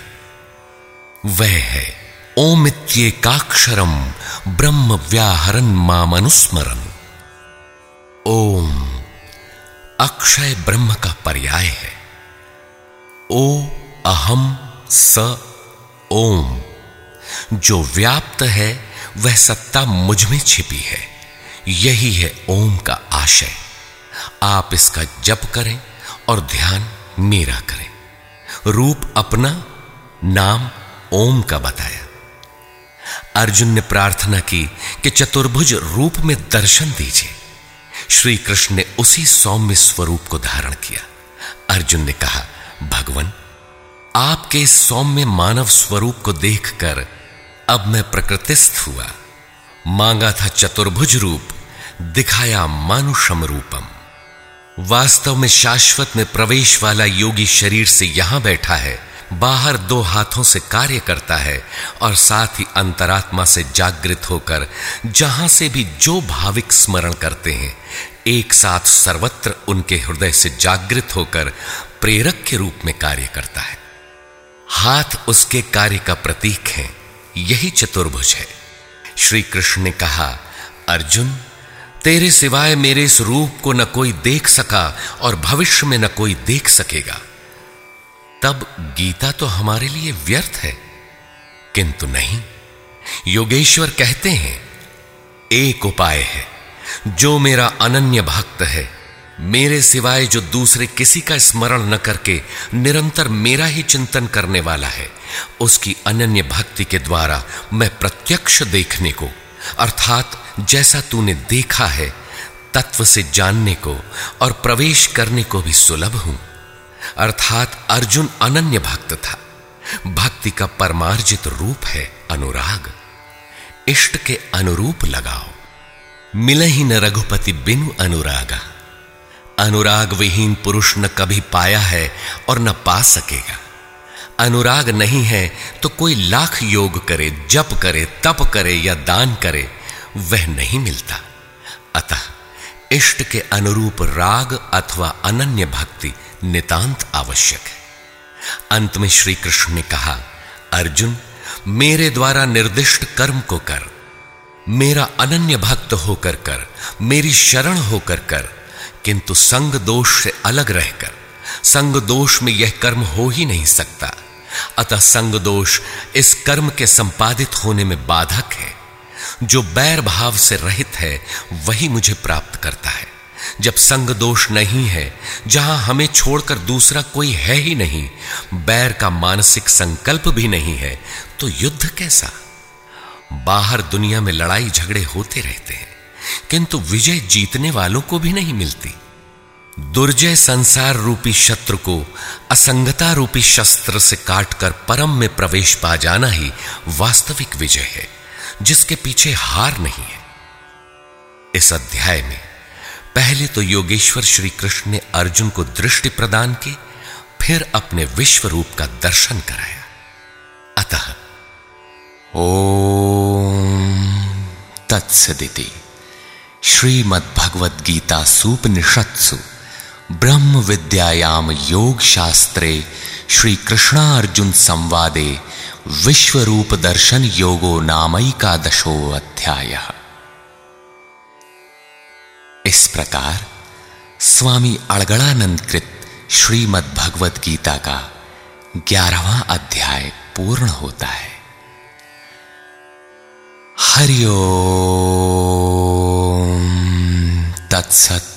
वह है ओमित्येकाक्षरम ब्रह्म व्याहरण मामनुस्मरण ओम अक्षय ब्रह्म का पर्याय है। ओ अहम स ओम। जो व्याप्त है, वह सत्ता मुझमें छिपी है। यही है ओम का आशय। आप इसका जप करें और ध्यान मेरा करें। रूप अपना, नाम ओम का बताया। अर्जुन ने प्रार्थना की कि चतुर्भुज रूप में दर्शन दीजिए। श्री कृष्ण ने उसी सौम्य स्वरूप को धारण किया। अर्जुन ने कहा, भगवान, आपके सौम्य मानव स्वरूप को देखकर अब मैं प्रकृतिस्थ हुआ। मांगा था चतुर्भुज रूप, दिखाया मानुषम रूपम। वास्तव में शाश्वत में प्रवेश वाला योगी शरीर से यहाँ बैठा है, बाहर दो हाथों से कार्य करता है और साथ ही अंतरात्मा से जागृत होकर जहाँ से भी जो भाविक स्मरण करते हैं, एक साथ सर्वत्र उनके हृदय से जागृत होकर प्रेरक के रूप में कार्य करता है। हाथ उसके कार्य का प्रतीक है, यही चतुर्भुज है। श्री कृष्ण ने कहा, अर्जुन तेरे सिवाय मेरे इस रूप को न कोई देख सका और भविष्य में न कोई देख सकेगा। तब गीता तो हमारे लिए व्यर्थ है, किंतु नहीं। योगेश्वर कहते हैं, एक उपाय है, जो मेरा अनन्य भक्त है, मेरे सिवाय जो दूसरे किसी का स्मरण न करके निरंतर मेरा ही चिंतन करने वाला है, उसकी अनन्य भक्ति के द्वारा मैं प्रत्यक्ष देखने को अर्थात जैसा तूने देखा है, तत्व से जानने को और प्रवेश करने को भी सुलभ हूँ। अर्थात अर्जुन अनन्य भक्त था। भक्ति का परमार्जित रूप है अनुराग। इष्ट के अनुरूप लगाओ। मिले ही न रघुपति बिनु अनुरागा। अनुराग विहीन पुरुष न कभी पाया है और न पा सकेगा। अनुराग नहीं है तो कोई लाख योग करे, जप करे, तप करे या दान करे, वह नहीं मिलता। अतः इष्ट के अनुरूप राग अथवा अनन्य भक्ति नितांत आवश्यक है। अंत में श्री कृष्ण ने कहा, अर्जुन, मेरे द्वारा निर्दिष्ट कर्म को कर, मेरा अनन्य भक्त होकर कर, मेरी शरण होकर कर, किंतु संग दोष से अलग रहकर संग दोष में यह कर्म हो ही नहीं सकता। अतः संग दोष इस कर्म के संपादित होने में बाधक है। जो बैर भाव से रहित है, वही मुझे प्राप्त करता है। जब संग दोष नहीं है, जहाँ हमें छोड़कर दूसरा कोई है ही नहीं, बैर का मानसिक संकल्प भी नहीं है तो युद्ध कैसा? बाहर दुनिया में लड़ाई झगड़े होते रहते हैं, किंतु विजय जीतने वालों को भी नहीं मिलती। दुर्जय संसार रूपी शत्रु को असंगता रूपी शस्त्र से काटकर परम में प्रवेश पा जाना ही वास्तविक विजय है, जिसके पीछे हार नहीं है। इस अध्याय में पहले तो योगेश्वर श्री कृष्ण ने अर्जुन को दृष्टि प्रदान की, फिर अपने विश्व रूप का दर्शन कराया। अतः, ओम तत्सदिति। श्रीमद्भगवद गीता सूपनिषत्सु। ब्रह्म विद्यायाम योग शास्त्रे श्री कृष्णार्जुन संवादे विश्व रूप दर्शन योगो नामैका दशो अध्याय। इस प्रकार स्वामी अड़गड़ानंद कृत श्रीमद् भगवत गीता का ग्यारहवा अध्याय पूर्ण होता है। हरिओ तत्सत